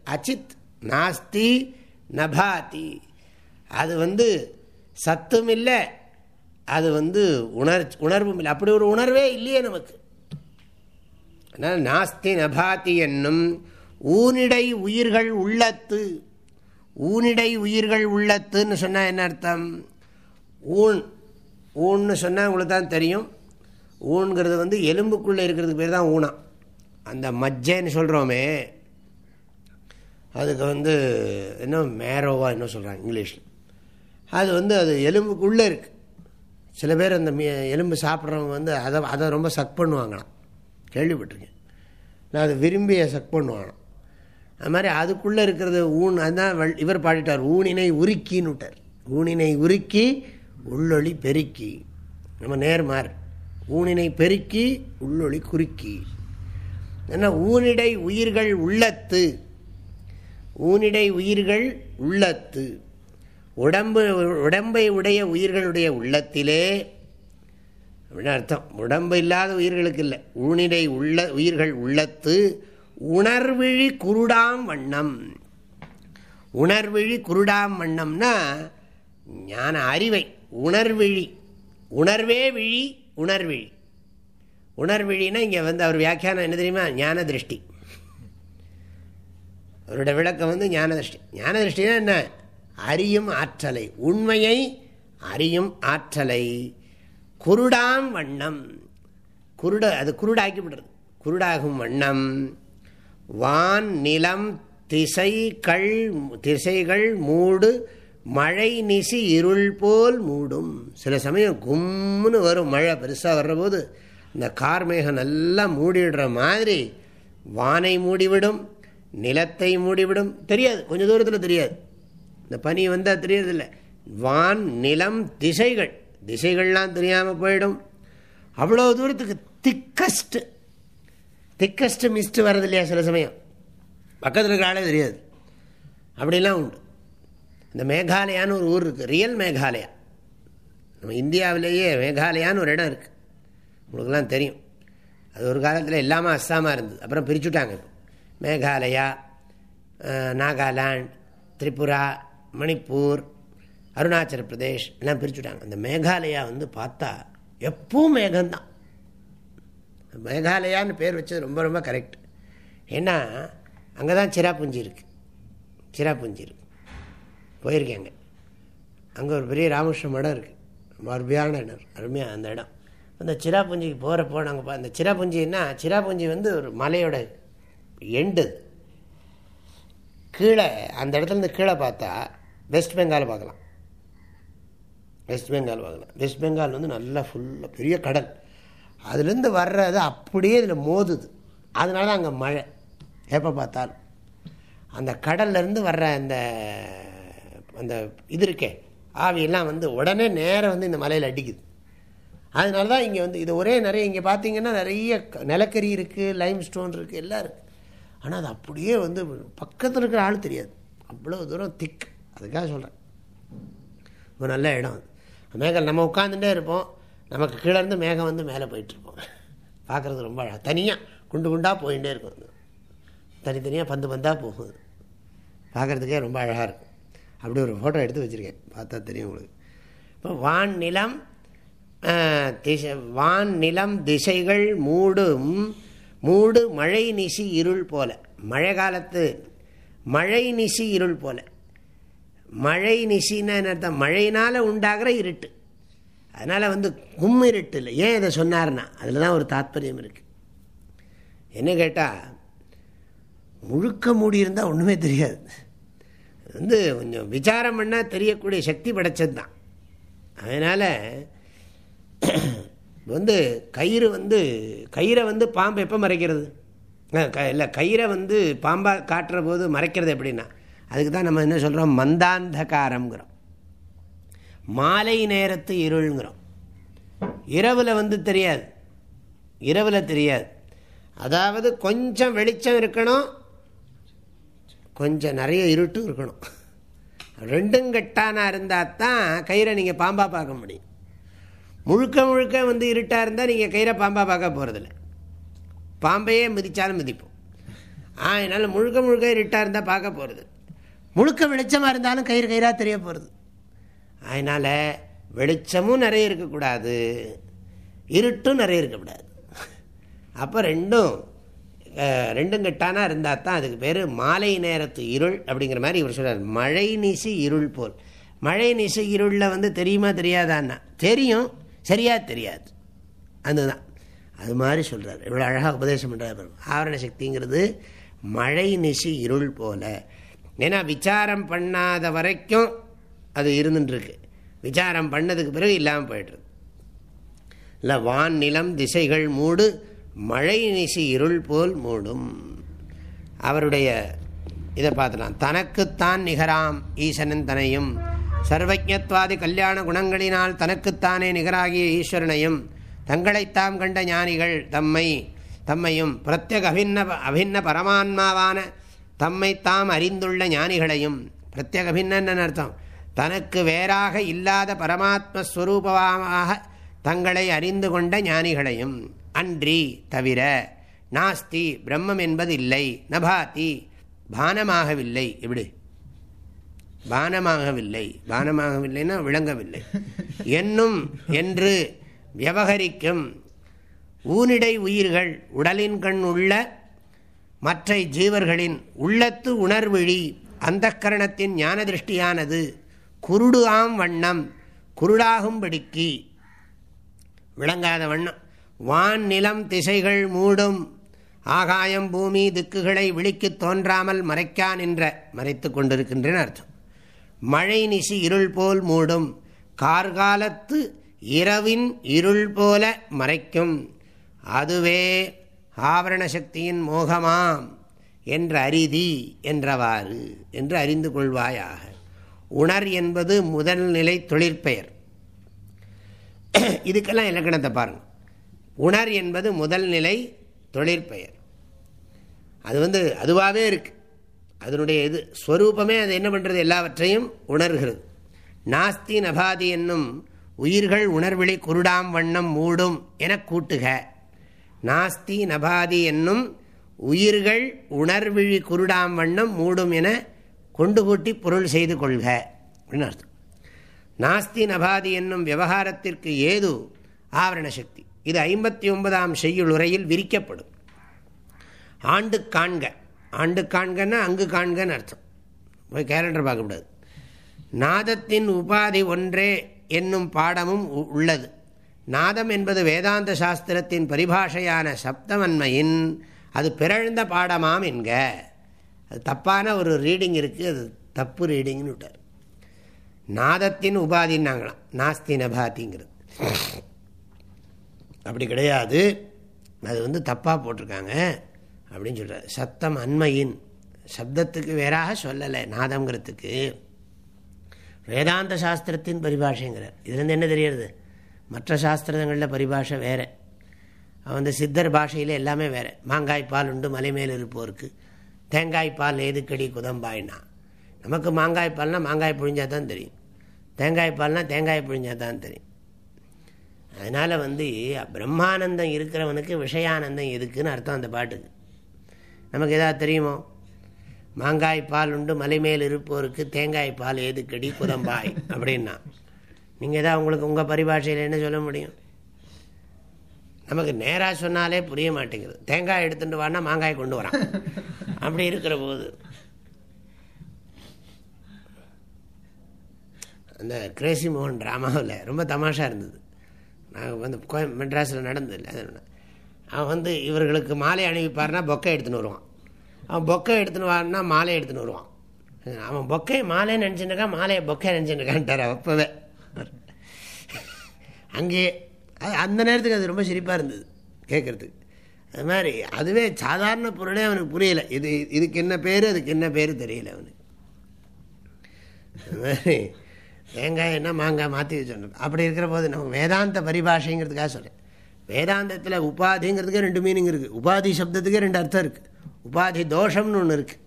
Speaker 1: அச்சித் நாஸ்தி நபாதி. அது வந்து சத்தும் இல்லை அது வந்து உணர் உணர்வும் இல்லை அப்படி ஒரு உணர்வே இல்லையே நமக்கு. அதனால் நாஸ்தி நபாதி என்னும் ஊனிடை உயிர்கள் உள்ளத்து. ஊனிடை உயிர்கள் உள்ளத்துன்னு சொன்னால் என்ன அர்த்தம்? ஊன் ஊன்னு சொன்னால் உங்களுக்கு தான் தெரியும். ஊன்கிறது வந்து எலும்புக்குள்ளே இருக்கிறதுக்கு பேர் தான் ஊனம் அந்த மஜ்ஜைன்னு சொல்கிறோமே அதுக்கு வந்து என்ன மேரோவா என்ன சொல்கிறாங்க இங்கிலீஷில் அது வந்து அது எலும்புக்குள்ளே இருக்குது சில பேர் அந்த எலும்பு சாப்பிட்றவங்க வந்து அதை அதை ரொம்ப சக் பண்ணுவாங்களாம். கேள்விப்பட்டிருக்கேன். நான் அதை விரும்பி சக் பண்ணுவாங்களாம். அது மாதிரி அதுக்குள்ளே இருக்கிறது ஊன் அதுதான் இவர் பாடிட்டார் ஊனினை உருக்கின்னு விட்டார் ஊனினை உருக்கி உள்ளொளி பெருக்கி. நம்ம நேர்மாறு. ஊனினை பெருக்கி உள்ளொளி குறுக்கி. என்ன? ஊனிடை உயிர்கள் உள்ளத்து. ஊனிடை உயிர்கள் உள்ளத்து. உடம்பு உடம்பை உடைய உயிர்களுடைய உள்ளத்திலே அப்படின்னு அர்த்தம். உடம்பு இல்லாத உயிர்களுக்கு இல்லை. ஊனிடை உள்ள உயிர்கள் உள்ளத்து. உணர்விழி குருடாம் வண்ணம். உணர்விழி குருடாம் வண்ணம்னா ஞான அறிவை. உணர்விழி. உணர்வே விழி உணர்விழி. உணர்விழின்னா இங்கே வந்து அவர் வியாக்கியானம் என்ன தெரியுமா? ஞான திருஷ்டி அவரோட விளக்கம் வந்து ஞான திருஷ்டி ஞான திருஷ்டினா என்ன? அறியும் ஆற்றலை. உண்மையை அறியும் ஆற்றலை. குருடாம் வண்ணம். குருட அது குருடாக்கி விடுறது. குருடாகும் வண்ணம். வான் நிலம் திசைகள் திசைகள் மூடு மழை நிசி இருள் போல் மூடும். சில சமயம் கும்னு வரும் மழை பெருசாக வர்றபோது இந்த இந்த கார்மேகம் நல்லா மூடிவிடுற மாதிரி வானை மூடிவிடும் நிலத்தை மூடிவிடும். தெரியாது கொஞ்சம் தூரத்தில் தெரியாது. இந்த பனி வந்தால் தெரியறதில்ல. வான் நிலம் திசைகள். திசைகள்லாம் தெரியாமல் போயிடும். அவ்வளோ தூரத்துக்கு திக்கஸ்ட்டு திக்கஸ்ட்டு மிஸ்ட்டு வர்றது இல்லையா சில சமயம்? பக்கத்தில் இருக்கிற ஆளே தெரியாது. அப்படிலாம் உண்டு. இந்த மேகாலயான்னு ஒரு ஊர் இருக்குது ரியல் மேகாலயா. நம்ம இந்தியாவிலேயே மேகாலயான்னு ஒரு இடம் இருக்குது உங்களுக்குலாம் தெரியும். அது ஒரு காலத்தில் எல்லாமே அஸ்ஸாமாக இருந்தது. அப்புறம் பிரிச்சுட்டாங்க இப்போ. மேகாலயா நாகாலாண்ட் திரிபுரா மணிப்பூர் அருணாச்சல பிரதேஷ் எல்லாம் பிரிச்சுட்டாங்க. அந்த மேகாலயா வந்து பார்த்தா எப்பவும் மேகம்தான். மேகாலயான்னு பேர் வச்சது ரொம்ப ரொம்ப கரெக்ட் ஏன்னா அங்கே தான் சிராப்புஞ்சி இருக்குது சிராப்புஞ்சி இருக்குது போயிருக்கேங்க. அங்கே ஒரு பெரிய ராமகிருஷ்ண மடம் இருக்குது ரொம்ப இடம் அருமையாக அந்த இடம். அந்த சிராபுஞ்சிக்கு போகிறப்போ நாங்கள் அந்த சிராபுஞ்சின்னா சிராபுஞ்சி வந்து ஒரு மலையோட எண்டு கீழே அந்த இடத்துலேருந்து கீழே பார்த்தா வெஸ்ட் பெங்கால் பார்க்கலாம். வெஸ்ட் பெங்கால் பார்க்கலாம். வெஸ்ட் பெங்கால் வந்து நல்லா ஃபுல்லாக பெரிய கடல். அதுலேருந்து வர்றது அப்படியே இதில் மோதுது. அதனால தான் அங்கே மழை. எப்போ பார்த்தாலும். அந்த கடல்லேருந்து வர்ற அந்த அந்த இது இருக்கே. ஆவியெல்லாம் வந்து உடனே நேரம் வந்து இந்த மலையில் அடிக்குது. அதனால தான் இங்கே வந்து இது ஒரே நிறைய இங்கே பார்த்தீங்கன்னா நிறைய நிலக்கரி இருக்குது லைம் ஸ்டோன் இருக்குது எல்லாம் இருக்குது ஆனால் அது அப்படியே வந்து பக்கத்தில் இருக்கிற ஆள் தெரியாது. அவ்வளோ தூரம் திக் அதுக்காக சொல்கிறேன் ஒரு நல்ல இடம் அது. மேகம் நம்ம உட்காந்துட்டே இருப்போம். நமக்கு கீழே இருந்து மேகம் வந்து மேலே போயிட்டுருப்போம் பார்க்குறது ரொம்ப அழகாக தனியாக குண்டு குண்டாக போயிட்டே இருக்கும். அது. தனித்தனியாக பந்து பந்தாக போகும் அது. பார்க்குறதுக்கே ரொம்ப அழகாக இருக்கும். அப்படி ஒரு ஃபோட்டோ எடுத்து வச்சுருக்கேன். பார்த்தா தெரியும் உங்களுக்கு. இப்போ வான் நிலம் திசை வான் நிலம் திசைகள் மூடும் மூடு மழை நிசி இருள் போல. மழை காலத்து மழை நிசி இருள் போல. மழை நிசின்னா என்ன அர்த்தம்? மழையினால் உண்டாகிற இருட்டு. அதனால் வந்து கும் இருட்டு இல்லை. ஏன் இதை சொன்னார்னா அதில் தான் ஒரு தாத்பரியம் இருக்குது என்ன கேட்டால் முழுக்க மூடி இருந்தால் ஒன்றுமே தெரியாது. வந்து கொஞ்சம் விசாரம் பண்ணால் தெரியக்கூடிய சக்தி படைச்சது தான் அதனால் வந்து கயிறு வந்து கயிறை வந்து பாம்பு எப்போ மறைக்கிறது? க- இல்லை கயிறை வந்து பாம்பாக காட்டுற போது மறைக்கிறது எப்படின்னா அதுக்கு தான் நம்ம என்ன சொல்கிறோம் மந்தாந்தகாரம்ங்கிறோம். மாலை நேரத்து இருள்ங்கிறோம். இரவில் வந்து தெரியாது. இரவில் தெரியாது. அதாவது கொஞ்சம் வெளிச்சம் இருக்கணும் கொஞ்சம் நிறைய இருட்டும் இருக்கணும். ரெண்டும் கெட்டானா இருந்தால் தான் கயிறை நீங்கள் பாம்பாக பார்க்க முடியும். முழுக்க முழுக்க வந்து இருட்டாக இருந்தால் நீங்கள் கயிறை பாம்பாக பார்க்க போகிறதில்ல பாம்பையே மிதித்தாலும் மிதிப்போம். அதனால் முழுக்க முழுக்க இருட்டாக இருந்தால் பார்க்க போகிறது முழுக்க வெளிச்சமாக இருந்தாலும் கயிறு கயிறாக தெரிய போகிறது அதனால் வெளிச்சமும் நிறைய இருக்கக்கூடாது. இருட்டும் நிறைய இருக்கக்கூடாது. அப்போ ரெண்டும் ரெண்டும் கெட்டானா இருந்தால் தான் அதுக்கு பேர் மாலை நேரத்து இருள் அப்படிங்கிற மாதிரி இவர் சொல்கிறார் மழை நிசு இருள் போல். மழை நிசு இருளில் வந்து தெரியுமா தெரியாதான்னா? தெரியும். சரியா தெரியாது. அதுதான். அது மாதிரி சொல்கிறார் இவ்வளோ அழகாக உபதேசம் பண்ணுறாரு ஆவரண சக்திங்கிறது மழை நிசு இருள் போல. ஏன்னா விசாரம் பண்ணாத வரைக்கும் அது இருந்துட்டுருக்கு விசாரம் பண்ணதுக்கு பிறகு இல்லாமல் போயிட்டுருக்கு. இல்லை வான் நிலம் திசைகள் மூடு மழை நிசி இருள் போல் மூடும். அவருடைய இதை பார்த்துலாம். தனக்குத்தான் நிகராம் ஈசனன் தனையும் சர்வஜத்வாதி கல்யாண குணங்களினால் தனக்குத்தானே நிகராகிய ஈஸ்வரனையும் தங்களைத்தாம் கண்ட ஞானிகள் தம்மை தம்மையும் பிரத்யேக அபின்ன அபின்ன பரமான்மாவான தம்மை தாம் அறிந்துள்ள ஞானிகளையும் பிரத்யேக அபின்னு அர்த்தம்? தனக்கு வேறாக இல்லாத பரமாத்மஸ்வரூபமாக தங்களை அறிந்து கொண்ட ஞானிகளையும் அன்றி தவிர நாஸ்தி பிரம்மம் என்பது இல்லை நபாதி பானமாகவில்லை. இப்படி பானமாகவில்லை. பானமாகவில்லைன்னா விளங்கவில்லை. என்னும் என்று வியவகரிக்கும் ஊனிடை உயிர்கள் உடலின் கண் உள்ள மற்ற ஜீவர்களின் உள்ளத்து உணர்விழி அந்தக்கரணத்தின் ஞான திருஷ்டியானது குருடு ஆம் வண்ணம் குருடாகும்படிக்கு விளங்காத வண்ணம். வான் நிலம் திசைகள் மூடும். ஆகாயம் பூமி திக்குகளை விழிக்குத் தோன்றாமல் மறைக்கா நின்ற மறைத்து கொண்டிருக்கின்றன அர்த்தம். மழை நிசி இருள் போல் மூடும். கார்காலத்து இரவின் இருள் போல மறைக்கும். அதுவே ஆவரண சக்தியின் மோகமாம் என்ற அரிதி என்றவாறு என்று அறிந்து கொள்வாயாக. உணர் என்பது முதல் நிலை தொழிற்பெயர். இதுக்கெல்லாம் இலக்கணத்தை பாருங்கள் உணர் என்பது முதல் நிலை தொழிற்பெயர் அது வந்து அதுவாகவே இருக்குது அதனுடைய இது ஸ்வரூபமே அது என்ன பண்ணுறது எல்லாவற்றையும் உணர்கிறது. நாஸ்தி நபாதி என்னும் உயிர்கள் உணர்விழி குருடாம் வண்ணம் மூடும் என கூட்டுக. நாஸ்தி நபாதி என்னும் உயிர்கள் உணர்விழி குருடாம் வண்ணம் மூடும் என கொண்டு கூட்டி பொருள் செய்து கொள்க. அப்படின்னு அர்த்தம். நாஸ்தி நபாதி என்னும் விவகாரத்திற்கு ஏது ஆவரண சக்தி? இது ஐம்பத்தி ஒன்பதாம் செய்யுள் உரையில் விரிக்கப்படும். ஆண்டு காண்க. ஆண்டு காண்கன்னா அங்கு காண்கன்னு அர்த்தம். போய் கேலண்டர் பார்க்கக்கூடாது. நாதத்தின் உபாதி ஒன்றே என்னும் பாடமும் உ- உள்ளது. நாதம் என்பது வேதாந்த சாஸ்திரத்தின் பரிபாஷையான சப்தமன்மையின் அது பிறழ்ந்த பாடமாம் என்க. அது தப்பான ஒரு ரீடிங் இருக்குது அது தப்பு ரீடிங்னு விட்டார். நாதத்தின் உபாதின்னாங்களாம். நாஸ்தி நபாதிங்கிறது. அப்படி கிடையாது. அது வந்து தப்பாக போட்டிருக்காங்க அப்படின்னு சொல்கிறார் சத்தம் அண்மையின். சப்தத்துக்கு வேறாக சொல்லலை நாதங்கிறதுக்கு வேதாந்த சாஸ்திரத்தின் பரிபாஷைங்கிறார். இதுலேருந்து என்ன தெரியறது மற்ற சாஸ்திரங்களில் பரிபாஷை வேறு. வந்து சித்தர் பாஷையில் எல்லாமே வேறு. மாங்காய் பால் உண்டு மலை மேல் இருப்போருக்கு. தேங்காய் பால் ஏதுக்கடி குதம்பாய்னா? நமக்கு மாங்காய் பால்னால் மாங்காய் புழிஞ்சால் தான் தெரியும். தேங்காய் பால்னால் தேங்காய் புழிஞ்சால் தான் தெரியும். அதனால் வந்து பிரம்மானந்தம் இருக்கிறவனுக்கு விஷயானந்தம் எதுக்குன்னு அர்த்தம் அந்த பாட்டுக்கு. நமக்கு எதாவது தெரியுமோ? மாங்காய் பால் உண்டு மலைமேல் இருப்போருக்கு தேங்காய் பால் எதுக்கடி குதம்பாய் அப்படின்னா. நீங்கள் எதாவது உங்களுக்கு உங்கள் பரிபாஷையில் என்ன சொல்ல முடியும்? நமக்கு நேராக சொன்னாலே புரிய மாட்டேங்குது. தேங்காய் எடுத்துட்டு வானா மாங்காய் கொண்டு வரான். அப்படி இருக்கிற போது. அந்த கிரேசி மோகன் ட்ராமாவில் ரொம்ப தமாஷாக இருந்தது. நாங்கள் வந்து கோயம் மெட்ராஸில் நடந்தது இல்லை அது அவன் வந்து இவர்களுக்கு மாலை அணிவிப்பார்னா பொக்கை எடுத்துன்னு வருவான். அவன் பொக்கை எடுத்துன்னு வான்னா மாலை எடுத்துன்னு வருவான். அவன் பொக்கை மாலையை நினச்சிருக்கான் மாலையை பொக்கை நினச்சிருக்கான்ட்டார் அப்போவே. அங்கேயே அந்த நேரத்துக்கு அது ரொம்ப சிரிப்பாக இருந்தது கேட்குறதுக்கு அது மாதிரி அதுவே சாதாரண பொருளே அவனுக்கு புரியலை. இது இதுக்கு என்ன பேர் அதுக்கு என்ன பேர் தெரியல அவனுக்கு. அது மாதிரி தேங்காய் என்ன மாங்காய் மாற்றி சொன்னது அப்படி இருக்கிற போது நம்ம வேதாந்த பரிபாஷைங்கிறதுக்காக சொல்கிறேன் வேதாந்தத்தில் உபாதிங்கிறதுக்கே ரெண்டு மீனிங் இருக்குது உபாதி சப்தத்துக்கே ரெண்டு அர்த்தம் இருக்குது உபாதி தோஷம்னு ஒன்று இருக்குது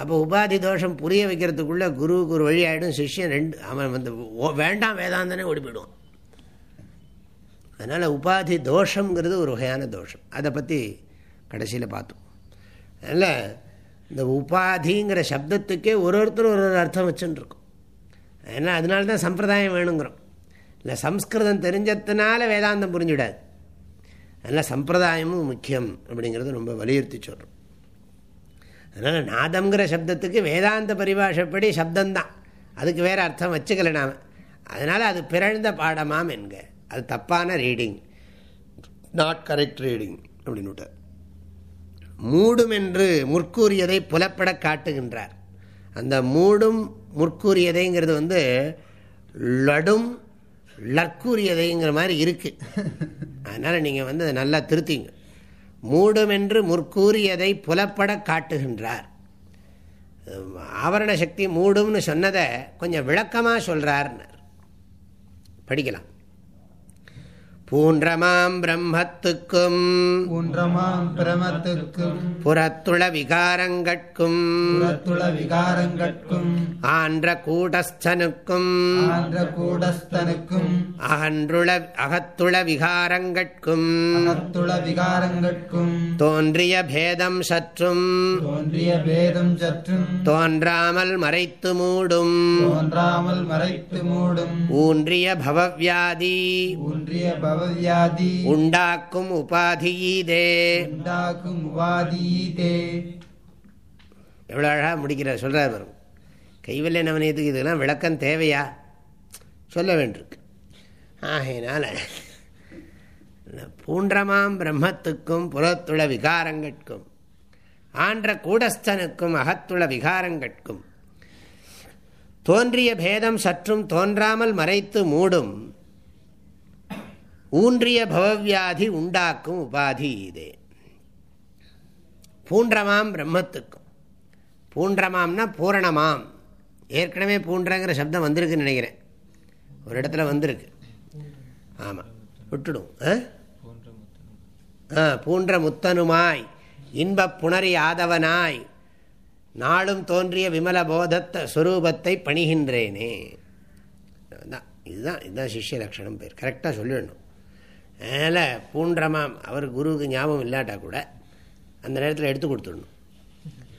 Speaker 1: அப்போ உபாதி தோஷம் புரிய வைக்கிறதுக்குள்ளே குருவுக்கு ஒரு வழி ஆகிடும் சிஷ்யன் ரெண்டு அவன் வந்து வேண்டாம் வேதாந்தனே ஓடி போயிடுவான். அதனால் உபாதி தோஷங்கிறது ஒரு வகையான தோஷம். அதை பற்றி கடைசியில் பார்த்தோம் அதனால் இந்த உபாதிங்கிற சப்தத்துக்கே ஒரு ஒருத்தர் ஒரு ஒரு அர்த்தம் வச்சுன்னு இருக்கும். ஏன்னா அதனால தான் சம்பிரதாயம் வேணுங்கிறோம். இல்லை சம்ஸ்கிருதம் தெரிஞ்சதுனால வேதாந்தம் புரிஞ்சுவிடாது. அதனால் சம்பிரதாயமும் முக்கியம் அப்படிங்கிறது ரொம்ப வலியுறுத்தி சொல்கிறோம் அதனால் நாதம்ங்கிற சப்தத்துக்கு வேதாந்த பரிபாஷப்படி சப்தந்தான் அதுக்கு வேறு அர்த்தம் வச்சுக்கல நாம். அதனால் அது பிறழ்ந்த பாடமாம் என்க. அது தப்பான ரீடிங். நாட் கரெக்ட் ரீடிங் அப்படின்னு மூடும் என்று முற்கூறியதை புலப்பட காட்டுகின்றார். அந்த மூடும் முற்கூறியதைங்கிறது வந்து லடும் லற்கூறியதைங்கிற மாதிரி இருக்குது அதனால் நீங்கள் வந்து அதை நல்லா திருத்திங்க. மூடும் என்று முற்கூறியதை புலப்பட காட்டுகின்றார். ஆவரண சக்தி மூடும்னு சொன்னதை கொஞ்சம் விளக்கமாக சொல்கிறார்னர் படிக்கலாம். பூன்றமாம் பிரம்மத்துக்கும்
Speaker 2: பூன்றமாம் பிரமத்துக்கும்
Speaker 1: புறத்துள விகாரங்கட்கும்
Speaker 2: புறத்துள விகாரங்கட்கும்
Speaker 1: ஆன்ற கூடஸ்தனுக்கும்
Speaker 2: ஆன்ற கூடஸ்தனுக்கும்
Speaker 1: அகன்றுள அகத்துள விகாரங்கட்கும்
Speaker 2: அகத்துள விகாரங்கட்கும்
Speaker 1: தோன்றிய பேதம் சற்றும்
Speaker 2: தோன்றிய பேதம் சற்றும்
Speaker 1: தோன்றாமல் மறைத்து மூடும்
Speaker 2: தோன்றாமல் மறைத்து மூடும்
Speaker 1: ஊன்றிய பவவியாதி
Speaker 2: ஊன்றிய பவவியாதி
Speaker 1: உண்டாக்கும் உபாதியீதே
Speaker 2: உண்டாக்கும் உபாதீதே
Speaker 1: எவ்வளோ அழகாக முடிக்கிறார் சொல்கிறார் வரும் கைவல்ய நவனியத்துக்கு இதெல்லாம் விளக்கம் தேவையா சொல்ல வேண்டியிருக்கு ஆகையினால பூன்றமாம் பிரம்மத்துக்கும் புறத்துள விகாரங்கட்கும் ஆன்ற கூடஸ்தனுக்கும் அகத்துள விகாரங்கட்கும் தோன்றிய பேதம் சற்றும் தோன்றாமல் மறைத்து மூடும் ஊன்றிய பவவியாதி உண்டாக்கும் உபாதி இதே. பூன்றமாம் பிரம்மத்துக்கும். பூன்றமாம்னா பூரணமாம். ஏற்கனவே பூன்றங்கிற சப்தம் வந்திருக்குன்னு நினைக்கிறேன். ஒரு இடத்துல வந்திருக்கு. ஆமாம் விட்டுடும். ஆ? பூன்ற முத்தனுமாய் இன்பப் புணரி ஆதவனாய் நாளும் தோன்றிய விமல போதத்த ஸ்வரூபத்தை பணிகின்றேனே. இதுதான் இதுதான் சிஷ்ய லட்சணம் பேர். கரெக்டாக சொல்லிடணும். அதனால் பூன்றமாம் அவர் குருவுக்கு ஞாபகம் இல்லாட்டா கூட அந்த நேரத்தில் எடுத்து கொடுத்துடணும்.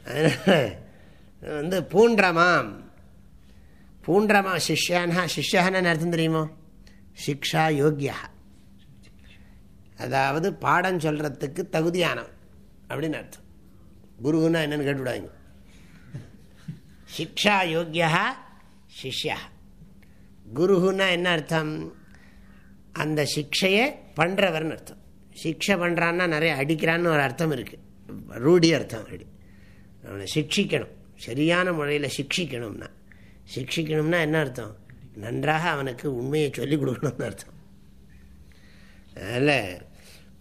Speaker 1: அதனால் வந்து பூன்றமாம் பூன்றமா சிஷ்யானா சிஷ்யான்னு அர்த்தம் தெரியுமோ? சிக்ஷா யோக்கியா அதாவது பாடம் சொல்கிறதுக்கு தகுதியானவன் அப்படின்னு அர்த்தம். குருன்னா என்னென்னு கேட்டுவிடாங்க சிக்ஷா யோக்கியா சிஷ்யா. குருன்னா என்ன அர்த்தம்? அந்த சிக்ஷையை பண்ணுறவர்னு அர்த்தம். சிக்ஷை பண்ணுறான்னா நிறைய அடிக்கிறான்னு ஒரு அர்த்தம் இருக்குது ரூடி அர்த்தம் அப்படி. அவனை சிக்ஷிக்கணும். சரியான முறையில் சிக்ஷிக்கணும்னா. சிக்ஷிக்கணும்னா என்ன அர்த்தம்? நன்றாக அவனுக்கு உண்மையை சொல்லிக் கொடுக்கணும்னு அர்த்தம். அதில்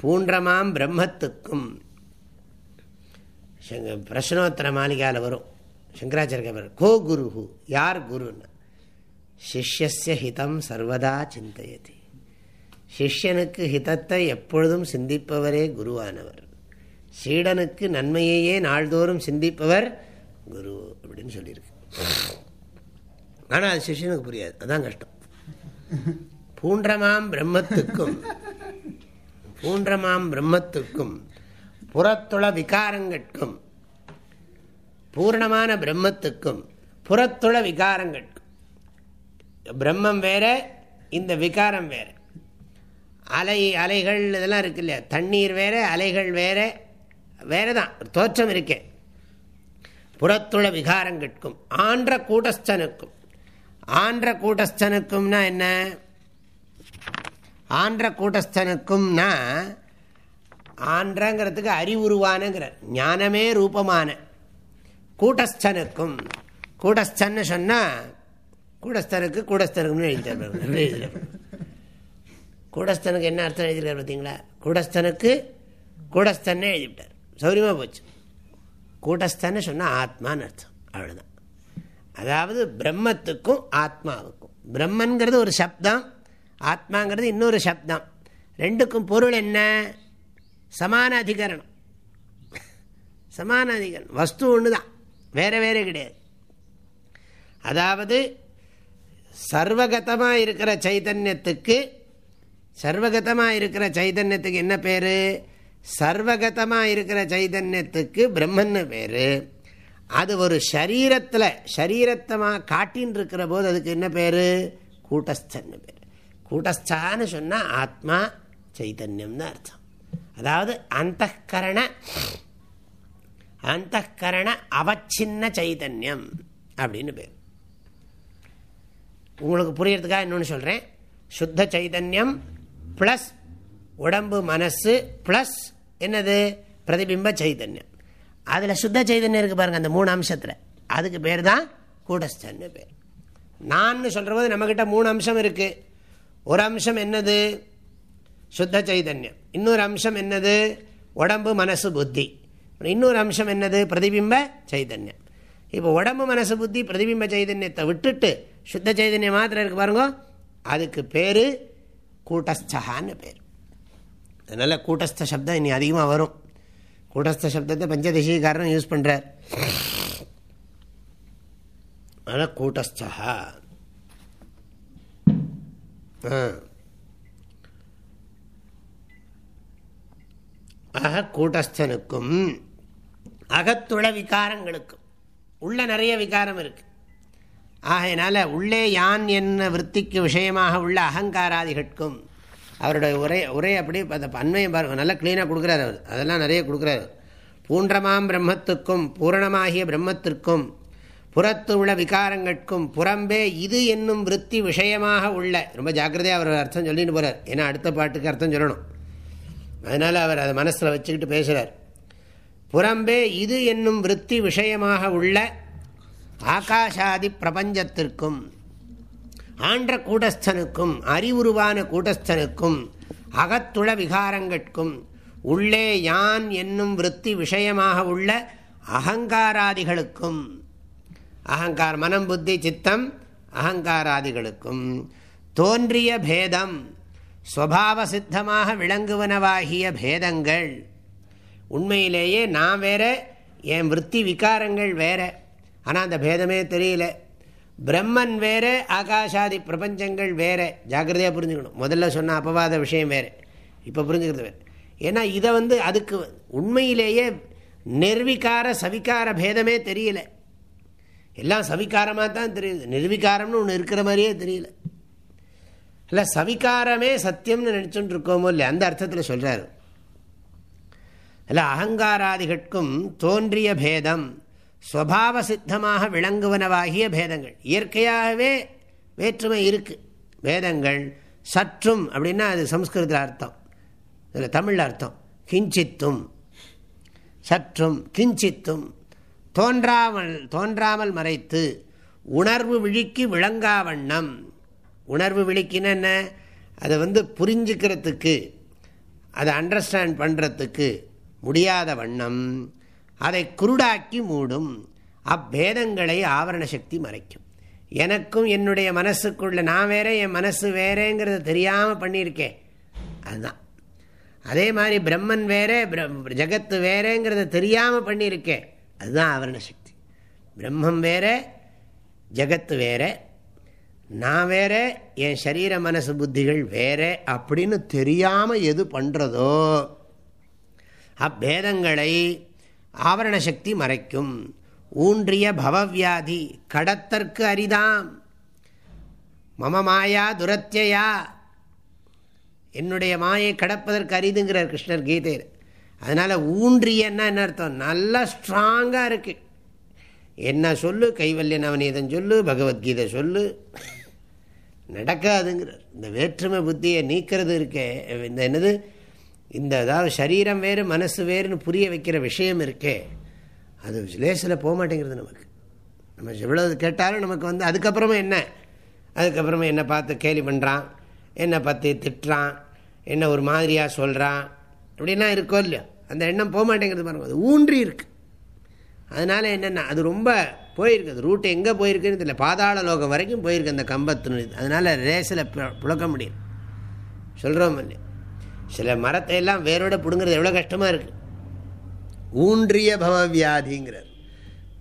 Speaker 1: பூன்றமாம் பிரம்மத்துக்கும் பிரஷ்னோத்தர மாளிகாவில் வரும். சங்கராச்சாரிய கோ குரு யார் குருன்னு? சிஷ்யசிய ஹிதம் சர்வதா சிந்தையதி. சிஷ்யனுக்கு ஹிதத்தை எப்பொழுதும் சிந்திப்பவரே குருவானவர். சீடனுக்கு நன்மையையே நாள்தோறும் சிந்திப்பவர் குரு அப்படின்னு சொல்லியிருக்கு. ஆனால் அது சிஷியனுக்கு புரியாது. அதான் கஷ்டம். பூன்றமாம் பிரம்மத்துக்கும் பூன்றமாம் பிரம்மத்துக்கும் புறத்துள விகாரங்கட்கும் பூர்ணமான பிரம்மத்துக்கும் புறத்துள விகாரங்கட்கும். பிரம்மம் வேற இந்த விகாரம் வேற. அலை அலைகள் இதெல்லாம் இருக்கு இல்லையா? தண்ணீர் வேறு அலைகள் வேற வேறு தான் தோற்றம் இருக்கேன் புறத்துள்ள விகாரங்கட்கும் ஆன்ற கூட்டஸ்தனுக்கும் ஆன்ற கூட்டஸ்தனுக்கும்னா என்ன? ஆன்ற கூட்டஸ்தனுக்கும்னா ஆன்றங்கிறதுக்கு அறிவுருவானுங்கிற ஞானமே ரூபமான. கூட்டஸ்தனுக்கும் கூட்டஸ்தன்னு சொன்னால் கூடஸ்தனுக்கு கூடஸ்தனுக்கும்னு எழுதி எழுதிட்டார். கூடஸ்தனுக்கு என்ன அர்த்தம் எழுதியிருக்காரு பார்த்தீங்களா? கூடஸ்தனுக்கு கூடஸ்தன்னே எழுதிவிட்டார். சௌரியமாக போச்சு. கூட்டஸ்தன்னு சொன்னால் ஆத்மான்னு அர்த்தம். அவ்வளோதான் அதாவது பிரம்மத்துக்கும் ஆத்மாவுக்கும். பிரம்மன்கிறது ஒரு சப்தம் ஆத்மாங்கிறது இன்னொரு சப்தம். ரெண்டுக்கும் பொருள் என்ன? சமான அதிகரணம். சமான அதிகரணம். வஸ்து ஒன்று தான் வேறு வேறு கிடையாது. அதாவது சர்வகதமாக இருக்கிற சைதன்யத்துக்கு சர்வகதமாக இருக்கிற சைதன்யத்துக்கு என்ன பேர்? சர்வகதமாக இருக்கிற சைதன்யத்துக்கு பிரம்மன்னு பேர். அது ஒரு சரீரத்தில் சரீரத்தமாக காட்டின்னு இருக்கிற போது அதுக்கு என்ன பேர்? கூட்டஸ்தன்னு பேர். கூட்டஸ்தான்னு சொன்னால் ஆத்மா சைதன்யம் தான் அர்த்தம். அதாவது அந்த கரண அந்த கரண அவச்சின்ன சைதன்யம் அப்படின்னு பேர். உங்களுக்கு புரியறதுக்காக இன்னொன்று சொல்கிறேன் சுத்த சைதன்யம் ப்ளஸ் உடம்பு மனசு ப்ளஸ் என்னது? பிரதிபிம்ப சைதன்யம். அதில் சுத்த சைதன்யம் இருக்குது பாருங்கள் அந்த மூணு அம்சத்தில். அதுக்கு பேர் தான் கூடஸ்தன்னு பேர். நான் சொல்கிற போது நம்மக்கிட்ட மூணு அம்சம் இருக்குது ஒரு அம்சம் என்னது? சுத்த சைதன்யம். இன்னொரு அம்சம் என்னது? உடம்பு மனசு புத்தி. இன்னொரு அம்சம் என்னது? பிரதிபிம்ப சைதன்யம். இப்போ உடம்பு மனசு புத்தி பிரதிபிம்ப சைதன்யத்தை விட்டுட்டு சுத்த சைதன்யம் மாத்திரம் இருக்கு பாருங்க. அதுக்கு பேர் கூட்டஸ்தகான்னு பேர். அதனால் கூட்டஸ்த சப்தம் இனி அதிகமாக வரும். கூட்டஸ்த சப்தத்தை பஞ்சதசிகாரன் யூஸ் பண்ணுறார் அதனால் கூட்டஸ்தா ஆக கூட்டஸ்தனுக்கும் அகத்துள விகாரங்களுக்கும் உள்ள நிறைய விகாரம் இருக்கு. ஆகையினால உள்ளே யான் என்ன விற்பிக்கு விஷயமாக உள்ள அகங்காராதிகட்கும் அவருடைய உரை உரை அப்படி அந்த அண்மையை பாருங்க நல்லா க்ளீனாக கொடுக்குறாரு அவர். அதெல்லாம் நிறைய கொடுக்குறாரு. பூன்றமாம் பிரம்மத்துக்கும் பூரணமாகிய பிரம்மத்திற்கும் புறத்து உள்ள விகாரங்கட்கும் புறம்பே இது என்னும் விற்பி விஷயமாக உள்ள ரொம்ப ஜாக்கிரதையாக அவர் அர்த்தம் சொல்லிட்டு போகிறார் ஏன்னா அடுத்த பாட்டுக்கு அர்த்தம் சொல்லணும். அதனால் அவர் அதை மனசில் வச்சுக்கிட்டு பேசுகிறார் புறம்பே இது என்னும் விற்பி விஷயமாக உள்ள ஆகாஷாதி பிரபஞ்சத்திற்கும் ஆன்ற கூட்டஸ்தனுக்கும் அறிவுருவான கூட்டஸ்தனுக்கும் அகத்துள விகாரங்கட்கும் உள்ளே யான் என்னும் விற்பி விஷயமாக உள்ள அகங்காராதிகளுக்கும் அகங்கார் மனம் புத்தி சித்தம் அகங்காராதிகளுக்கும் தோன்றிய பேதம் ஸ்வபாவ சித்தமாக விளங்குவனவாகிய பேதங்கள். உண்மையிலேயே நான் வேற என் விற்பி விகாரங்கள் வேற. ஆனால் அந்த பேதமே தெரியல. பிரம்மன் வேறு ஆகாஷாதி பிரபஞ்சங்கள் வேறு. ஜாக்கிரதையாக புரிஞ்சுக்கணும். முதல்ல சொன்ன அப்பவாத விஷயம் வேறு. இப்போ புரிஞ்சுக்கிறது வேறு. ஏன்னா இதை வந்து அதுக்கு உண்மையிலேயே நிர்விகார சவிகார பேதமே தெரியல. எல்லாம் சவிகாரமாக தான் தெரியுது. நிர்விகாரம்னு ஒன்று இருக்கிற மாதிரியே தெரியல. இல்லை சவிகாரமே சத்தியம்னு நினச்சுட்டு இருக்கோமோ இல்லை அந்த அர்த்தத்தில் சொல்கிறாரு இல்லை அகங்காராதிகட்கும் தோன்றிய பேதம். ஸ்வபாவ சித்தமாக விளங்குவனவாகிய பேதங்கள். இயற்கையாகவே வேற்றுமை இருக்குது பேதங்கள் சற்றும் அப்படின்னா அது சம்ஸ்கிருத அர்த்தம். இதில் தமிழ் அர்த்தம். கிஞ்சித்தும் சற்றும் கிஞ்சித்தும் தோன்றாமல் தோன்றாமல் மறைத்து உணர்வு விழிக்கு விளங்கா வண்ணம். உணர்வு விழிக்குன்னு என்ன? அதை வந்து புரிஞ்சுக்கிறதுக்கு அதை அண்டர்ஸ்டாண்ட் பண்ணுறதுக்கு முடியாத வண்ணம். அதை குருடாக்கி மூடும். அப்பேதங்களை ஆவரண சக்தி மறைக்கும். எனக்கும் என்னுடைய மனசுக்குள்ள நான் வேற என் மனசு வேறேங்கிறத தெரியாமல் பண்ணியிருக்கேன். அதுதான். அதே மாதிரி பிரம்மன் வேற ஜகத்து வேறேங்கிறத தெரியாமல் பண்ணியிருக்கேன். அதுதான் ஆவரண சக்தி. பிரம்மம் வேற ஜகத்து வேற நான் வேற என் சரீர மனசு புத்திகள் வேற அப்படின்னு தெரியாமல் எது பண்ணுறதோ அப்பேதங்களை ஆவரண சக்தி மறைக்கும். ஊன்றிய பவவியாதி கடத்தற்கு அரிதாம். மம மாயா துரத்தியா என்னுடைய மாயை கடப்பதற்கு அரிதுங்கிறார் கிருஷ்ணர் கீதையில். அதனால் ஊன்றியன்னா என்ன அர்த்தம்? நல்லா ஸ்ட்ராங்காக இருக்குது என்ன சொல்லு? கைவல்ய நவநீதம் சொல்லு பகவத்கீதை சொல்லு. நடக்காதுங்கிறார். இந்த வேற்றுமை புத்தியை நீக்கிறது இருக்கே. இந்த என்னது? இந்த அதாவது சரீரம் வேறு மனசு வேறுனு புரிய வைக்கிற விஷயம் இருக்கே அது லேசில் போக மாட்டேங்கிறது நமக்கு. நம்ம எவ்வளோ கேட்டாலும் நமக்கு வந்து அதுக்கப்புறமா என்ன? அதுக்கப்புறமா என்னை பார்த்து கேலி பண்ணுறான் என்னை பார்த்து திட்டுறான் என்ன ஒரு மாதிரியாக சொல்கிறான் அப்படின்னா இருக்கோ இல்லையோ? அந்த எண்ணம் போக மாட்டேங்கிறது பாருங்கள் அது ஊன்றி இருக்கு. அதனால் என்னென்னா அது ரொம்ப போயிருக்கு அது ரூட்டு எங்கே போயிருக்குன்னு தெரியல. பாதாள லோகம் வரைக்கும் போயிருக்கு அந்த கம்பத்து அதனால் ரேஸில் புழக்க முடியும் சொல்கிறோம் இல்லையா? சில மரத்தை எல்லாம் வேரோட பிடுங்கிறது எவ்வளோ கஷ்டமாக இருக்குது ஊன்றிய பவ வியாதிங்கிறார்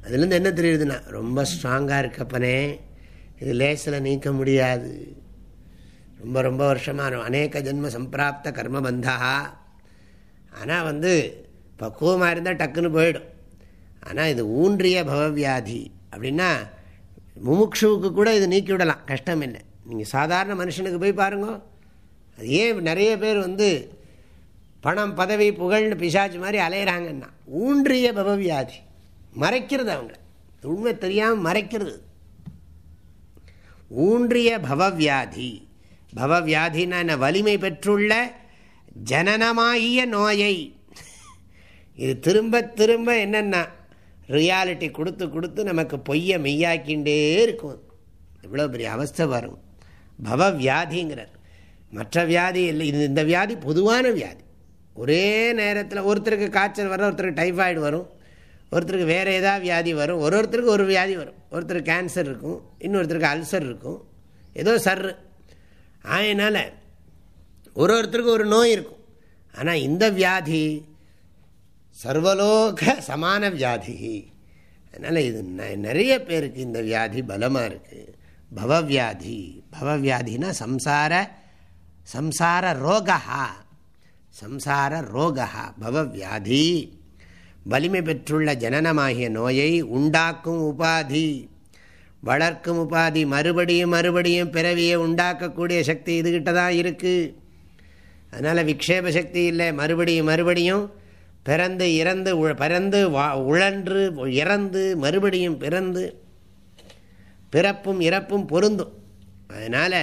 Speaker 1: அதுலேருந்து என்ன தெரியுதுன்னா ரொம்ப ஸ்ட்ராங்காக இருக்கப்பனே இது லேசில் நீக்க முடியாது. ரொம்ப ரொம்ப வருஷமாக அநேக ஜென்ம சம்பிராப்த கர்மபந்தா ஆனால் வந்து பக்குவமாக இருந்தால் டக்குன்னு போயிடும். ஆனால் இது ஊன்றிய பவவியாதி அப்படின்னா முமுக்ஷுவுக்கு கூட இது நீக்கி விடலாம். கஷ்டம் இல்லை. நீங்கள் சாதாரண மனுஷனுக்கு போய் பாருங்கள் அது ஏன் நிறைய பேர் வந்து பணம் பதவி புகழ்னு பிசாச்சு மாதிரி அலையிறாங்கன்னா ஊன்றிய பவவியாதி. மறைக்கிறது அவங்க உண்மை தெரியாமல் மறைக்கிறது. ஊன்றிய பவவியாதி. பவவியாதினா என்ன? வலிமை பெற்றுள்ள ஜனனமாகிய நோயை. இது திரும்ப திரும்ப என்னென்னா ரியாலிட்டி கொடுத்து கொடுத்து நமக்கு பொய்யை மெய்யாக்கின்றே இருக்கும். இவ்வளோ பெரிய அவஸ்தை வரும். பவவியாதிங்கிறார். மற்ற வியாதி இல்லை. இது இந்த வியாதி பொதுவான வியாதி. ஒரே நேரத்தில் ஒருத்தருக்கு காய்ச்சல் வரும் ஒருத்தருக்கு டைஃபாய்டு வரும். ஒருத்தருக்கு வேறு ஏதாவது வியாதி வரும். ஒரு ஒருத்தருக்கு ஒரு வியாதி வரும். ஒருத்தருக்கு கேன்சர் இருக்கும். இன்னொருத்தருக்கு அல்சர் இருக்கும். ஏதோ சர்ரு. அதனால் ஒரு ஒருத்தருக்கு ஒரு நோய் இருக்கும். ஆனால் இந்த வியாதி சர்வலோக சமான வியாதி. அதனால் இது நிறைய பேருக்கு இந்த வியாதி பலமாக இருக்குது பவவியாதி பவவியாதினா சம்சார சம்சார ரோகா சம்சார ரோகா பவவியாதி. வலிமை பெற்றுள்ள ஜனனமாகிய நோயை உண்டாக்கும் உபாதி. வளர்க்கும் உபாதி மறுபடியும் மறுபடியும் பிறவியை உண்டாக்கக்கூடிய சக்தி இதுகிட்ட தான் இருக்குது அதனால் விக்ஷேப சக்தி இல்லை மறுபடியும் மறுபடியும் பிறந்து இறந்து பிறந்து வா உழன்று இறந்து மறுபடியும் பிறந்து பிறப்பும் இறப்பும் பொருந்தும். அதனால்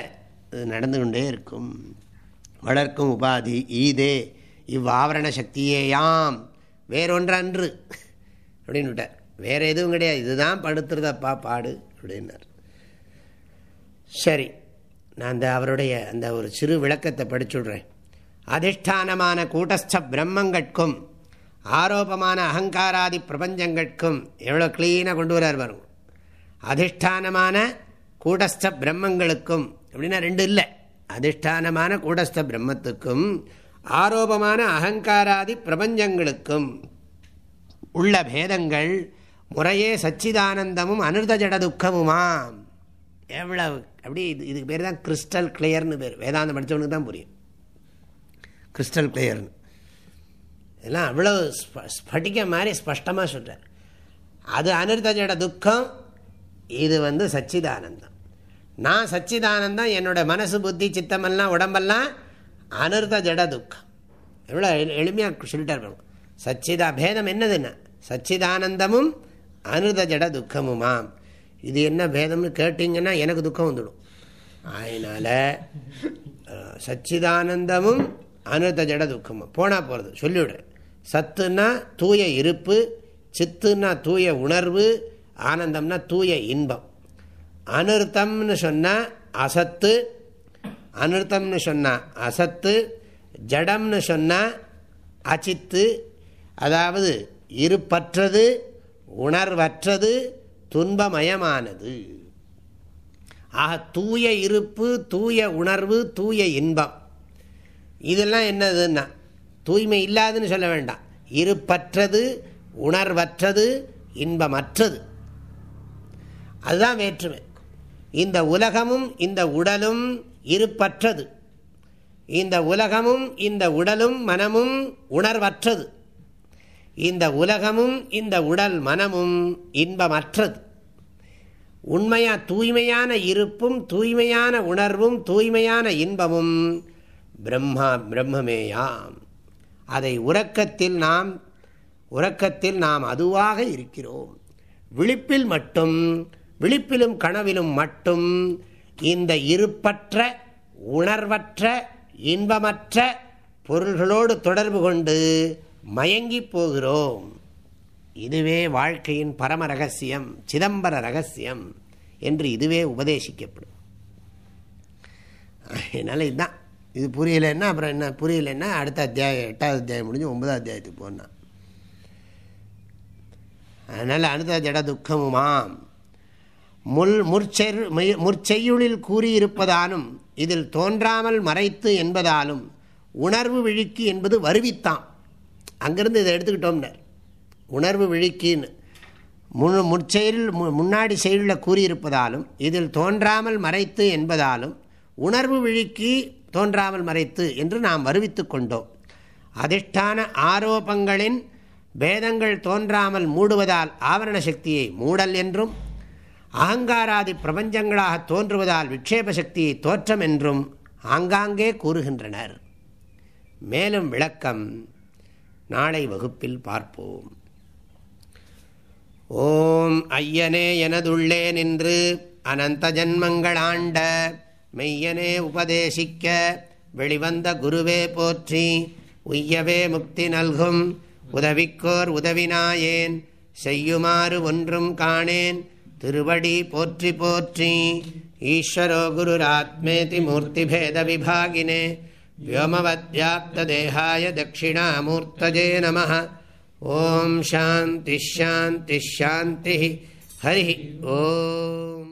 Speaker 1: இது நடந்து கொண்டே இருக்கும். வளர்க்கும் உபாதி ஈதே இவ்வாவரண சக்தியேயாம். வேறொன்று அன்று அப்படின்னு விட்டார் வேறு எதுவும் கிடையாது. இதுதான் படுத்துறதப்பா பாடு அப்படின்னார். சரி நான் அந்த அவருடைய அந்த ஒரு சிறு விளக்கத்தை படிச்சுடுறேன். அதிஷ்டானமான கூட்டஸ்த பிரம்மங்கட்கும் ஆரோபமான அகங்காராதி பிரபஞ்சங்கட்கும் எவ்வளோ க்ளீனாக கொண்டு வரார் வரும் அதிஷ்டானமான கூட்டஸ்த பிரம்மங்களுக்கும் அப்படின்னா ரெண்டு இல்லை. அதிஷ்டானமான கூடஸ்த பிரம்மத்துக்கும் ஆரோபமான அகங்காராதி பிரபஞ்சங்களுக்கும் உள்ள பேதங்கள் முறையே சச்சிதானந்தமும் அனிர்த ஜட துக்கமுமாம். எவ்வளவு அப்படி இது இதுக்கு பேர் தான் கிறிஸ்டல் கிளியர்னு பேர். வேதாந்தம் படித்தவனுக்கு தான் புரியும். கிறிஸ்டல் கிளியர்னு இதெல்லாம் அவ்வளோ ஸ்படிக்க மாதிரி ஸ்பஷ்டமாக சொல்கிறார் அது அனிர்த ஜட துக்கம் இது வந்து சச்சிதானந்தம். நான் சச்சிதானந்தம் என்னோட மனசு புத்தி சித்தமெல்லாம் உடம்பெல்லாம் அனர்த்த ஜட துக்கம். எவ்வளோ எளிமையாக சொல்லிட்டார் சச்சிதா பேதம் என்னதுன்னா? சச்சிதானந்தமும் அனுத ஜட துக்கமுமாம். இது என்ன பேதம்னு கேட்டிங்கன்னா எனக்கு துக்கம் வந்துடும். அதனால் சச்சிதானந்தமும் அனிர்த ஜட துக்கமும். போனால் போகிறது சொல்லிவிடுறேன் சத்துன்னா தூய இருப்பு சித்துன்னா தூய உணர்வு ஆனந்தம்னா தூய இன்பம். அனிருத்தம்னு சொன்னால் அசத்து அனிருத்தம்னு சொன்னால் அசத்து ஜடம்னு சொன்னால் அச்சித்து அதாவது இருப்பற்றது உணர்வற்றது துன்பமயமானது. ஆக தூய இருப்பு தூய உணர்வு தூய இன்பம். இதெல்லாம் என்னதுன்னா தூய்மை இல்லாதுன்னு சொல்ல வேண்டாம். இருப்பற்றது உணர்வற்றது இன்பமற்றது. அதுதான் வேற்றுமை. இந்த உலகமும் இந்த உடலும் இருப்பற்றது. இந்த உலகமும் இந்த உடலும் மனமும் உணர்வற்றது. இந்த உலகமும் இந்த உடல் மனமும் இன்பமற்றது. உண்மையா தூய்மையான இருப்பும் தூய்மையான உணர்வும் தூய்மையான இன்பமும் பிரம்மா பிரம்மமேயாம். அதை உறக்கத்தில் நாம் உறக்கத்தில் நாம் அதுவாக இருக்கிறோம். விழிப்பில் மட்டும் விழிப்பிலும் கனவிலும் மட்டும் இந்த இருப்பற்ற உணர்வற்ற இன்பமற்ற பொருள்களோடு தொடர்பு கொண்டு மயங்கி போகிறோம். இதுவே வாழ்க்கையின் பரம ரகசியம் சிதம்பர ரகசியம் என்று இதுவே உபதேசிக்கப்படும். அதனால் இதுதான். இது புரியலைன்னா அப்புறம் என்ன? புரியலைன்னா அடுத்த அத்தியாயம் எட்டாவது அத்தியாயம் முடிஞ்சு ஒன்பதாவது அத்தியாயத்துக்கு போனான் அதனால் அடுத்த ஜட துக்கமுமாம். முள் முற்செரு முற்செய்யுளில் கூறியிருப்பதாலும் இதில் தோன்றாமல் மறைத்து என்பதாலும் உணர்வு விழிக்கு என்பது வருவித்தான். அங்கிருந்து இதை எடுத்துக்கிட்டோம்னர். உணர்வு விழிக்கின்னு. முன் முற்செயலில் முன்னாடி செயலில் கூறியிருப்பதாலும் இதில் தோன்றாமல் மறைத்து என்பதாலும் உணர்வு விழிக்கு தோன்றாமல் மறைத்து என்று நாம் வருவித்து கொண்டோம். அதிஷ்டான ஆரோபங்களின் பேதங்கள் தோன்றாமல் மூடுவதால் ஆவரண சக்தியை மூடல் என்றும் ஆங்காராதி பிரபஞ்சங்களாக தோன்றுவதால் விக்ஷேப சக்தி தோற்றம் என்றும் ஆங்காங்கே கூறுகின்றனர். மேலும் விளக்கம் நாளை வகுப்பில் பார்ப்போம். ஓம் ஐயனே எனதுள்ளே நின்று அனந்த ஜன்மங்களாண்ட மெய்யனே உபதேசிக்க வெளிவந்த குருவே போற்றி உய்யவே முக்தி நல்கும் உதவிக்கோர் உதவினாயேன் செய்யுமாறு ஒன்றும் காணேன் திருவடி போற்றி போற்றி ஈஸ்வரோ குருராத்மேதி மூர்த்திபேத விபாகினே व्योमवद्व्याप्तदेहाय दक्षिणामूर्तजे नमः ॐ शान्तिश्शान्तिश्शान्तिः हरिः ॐ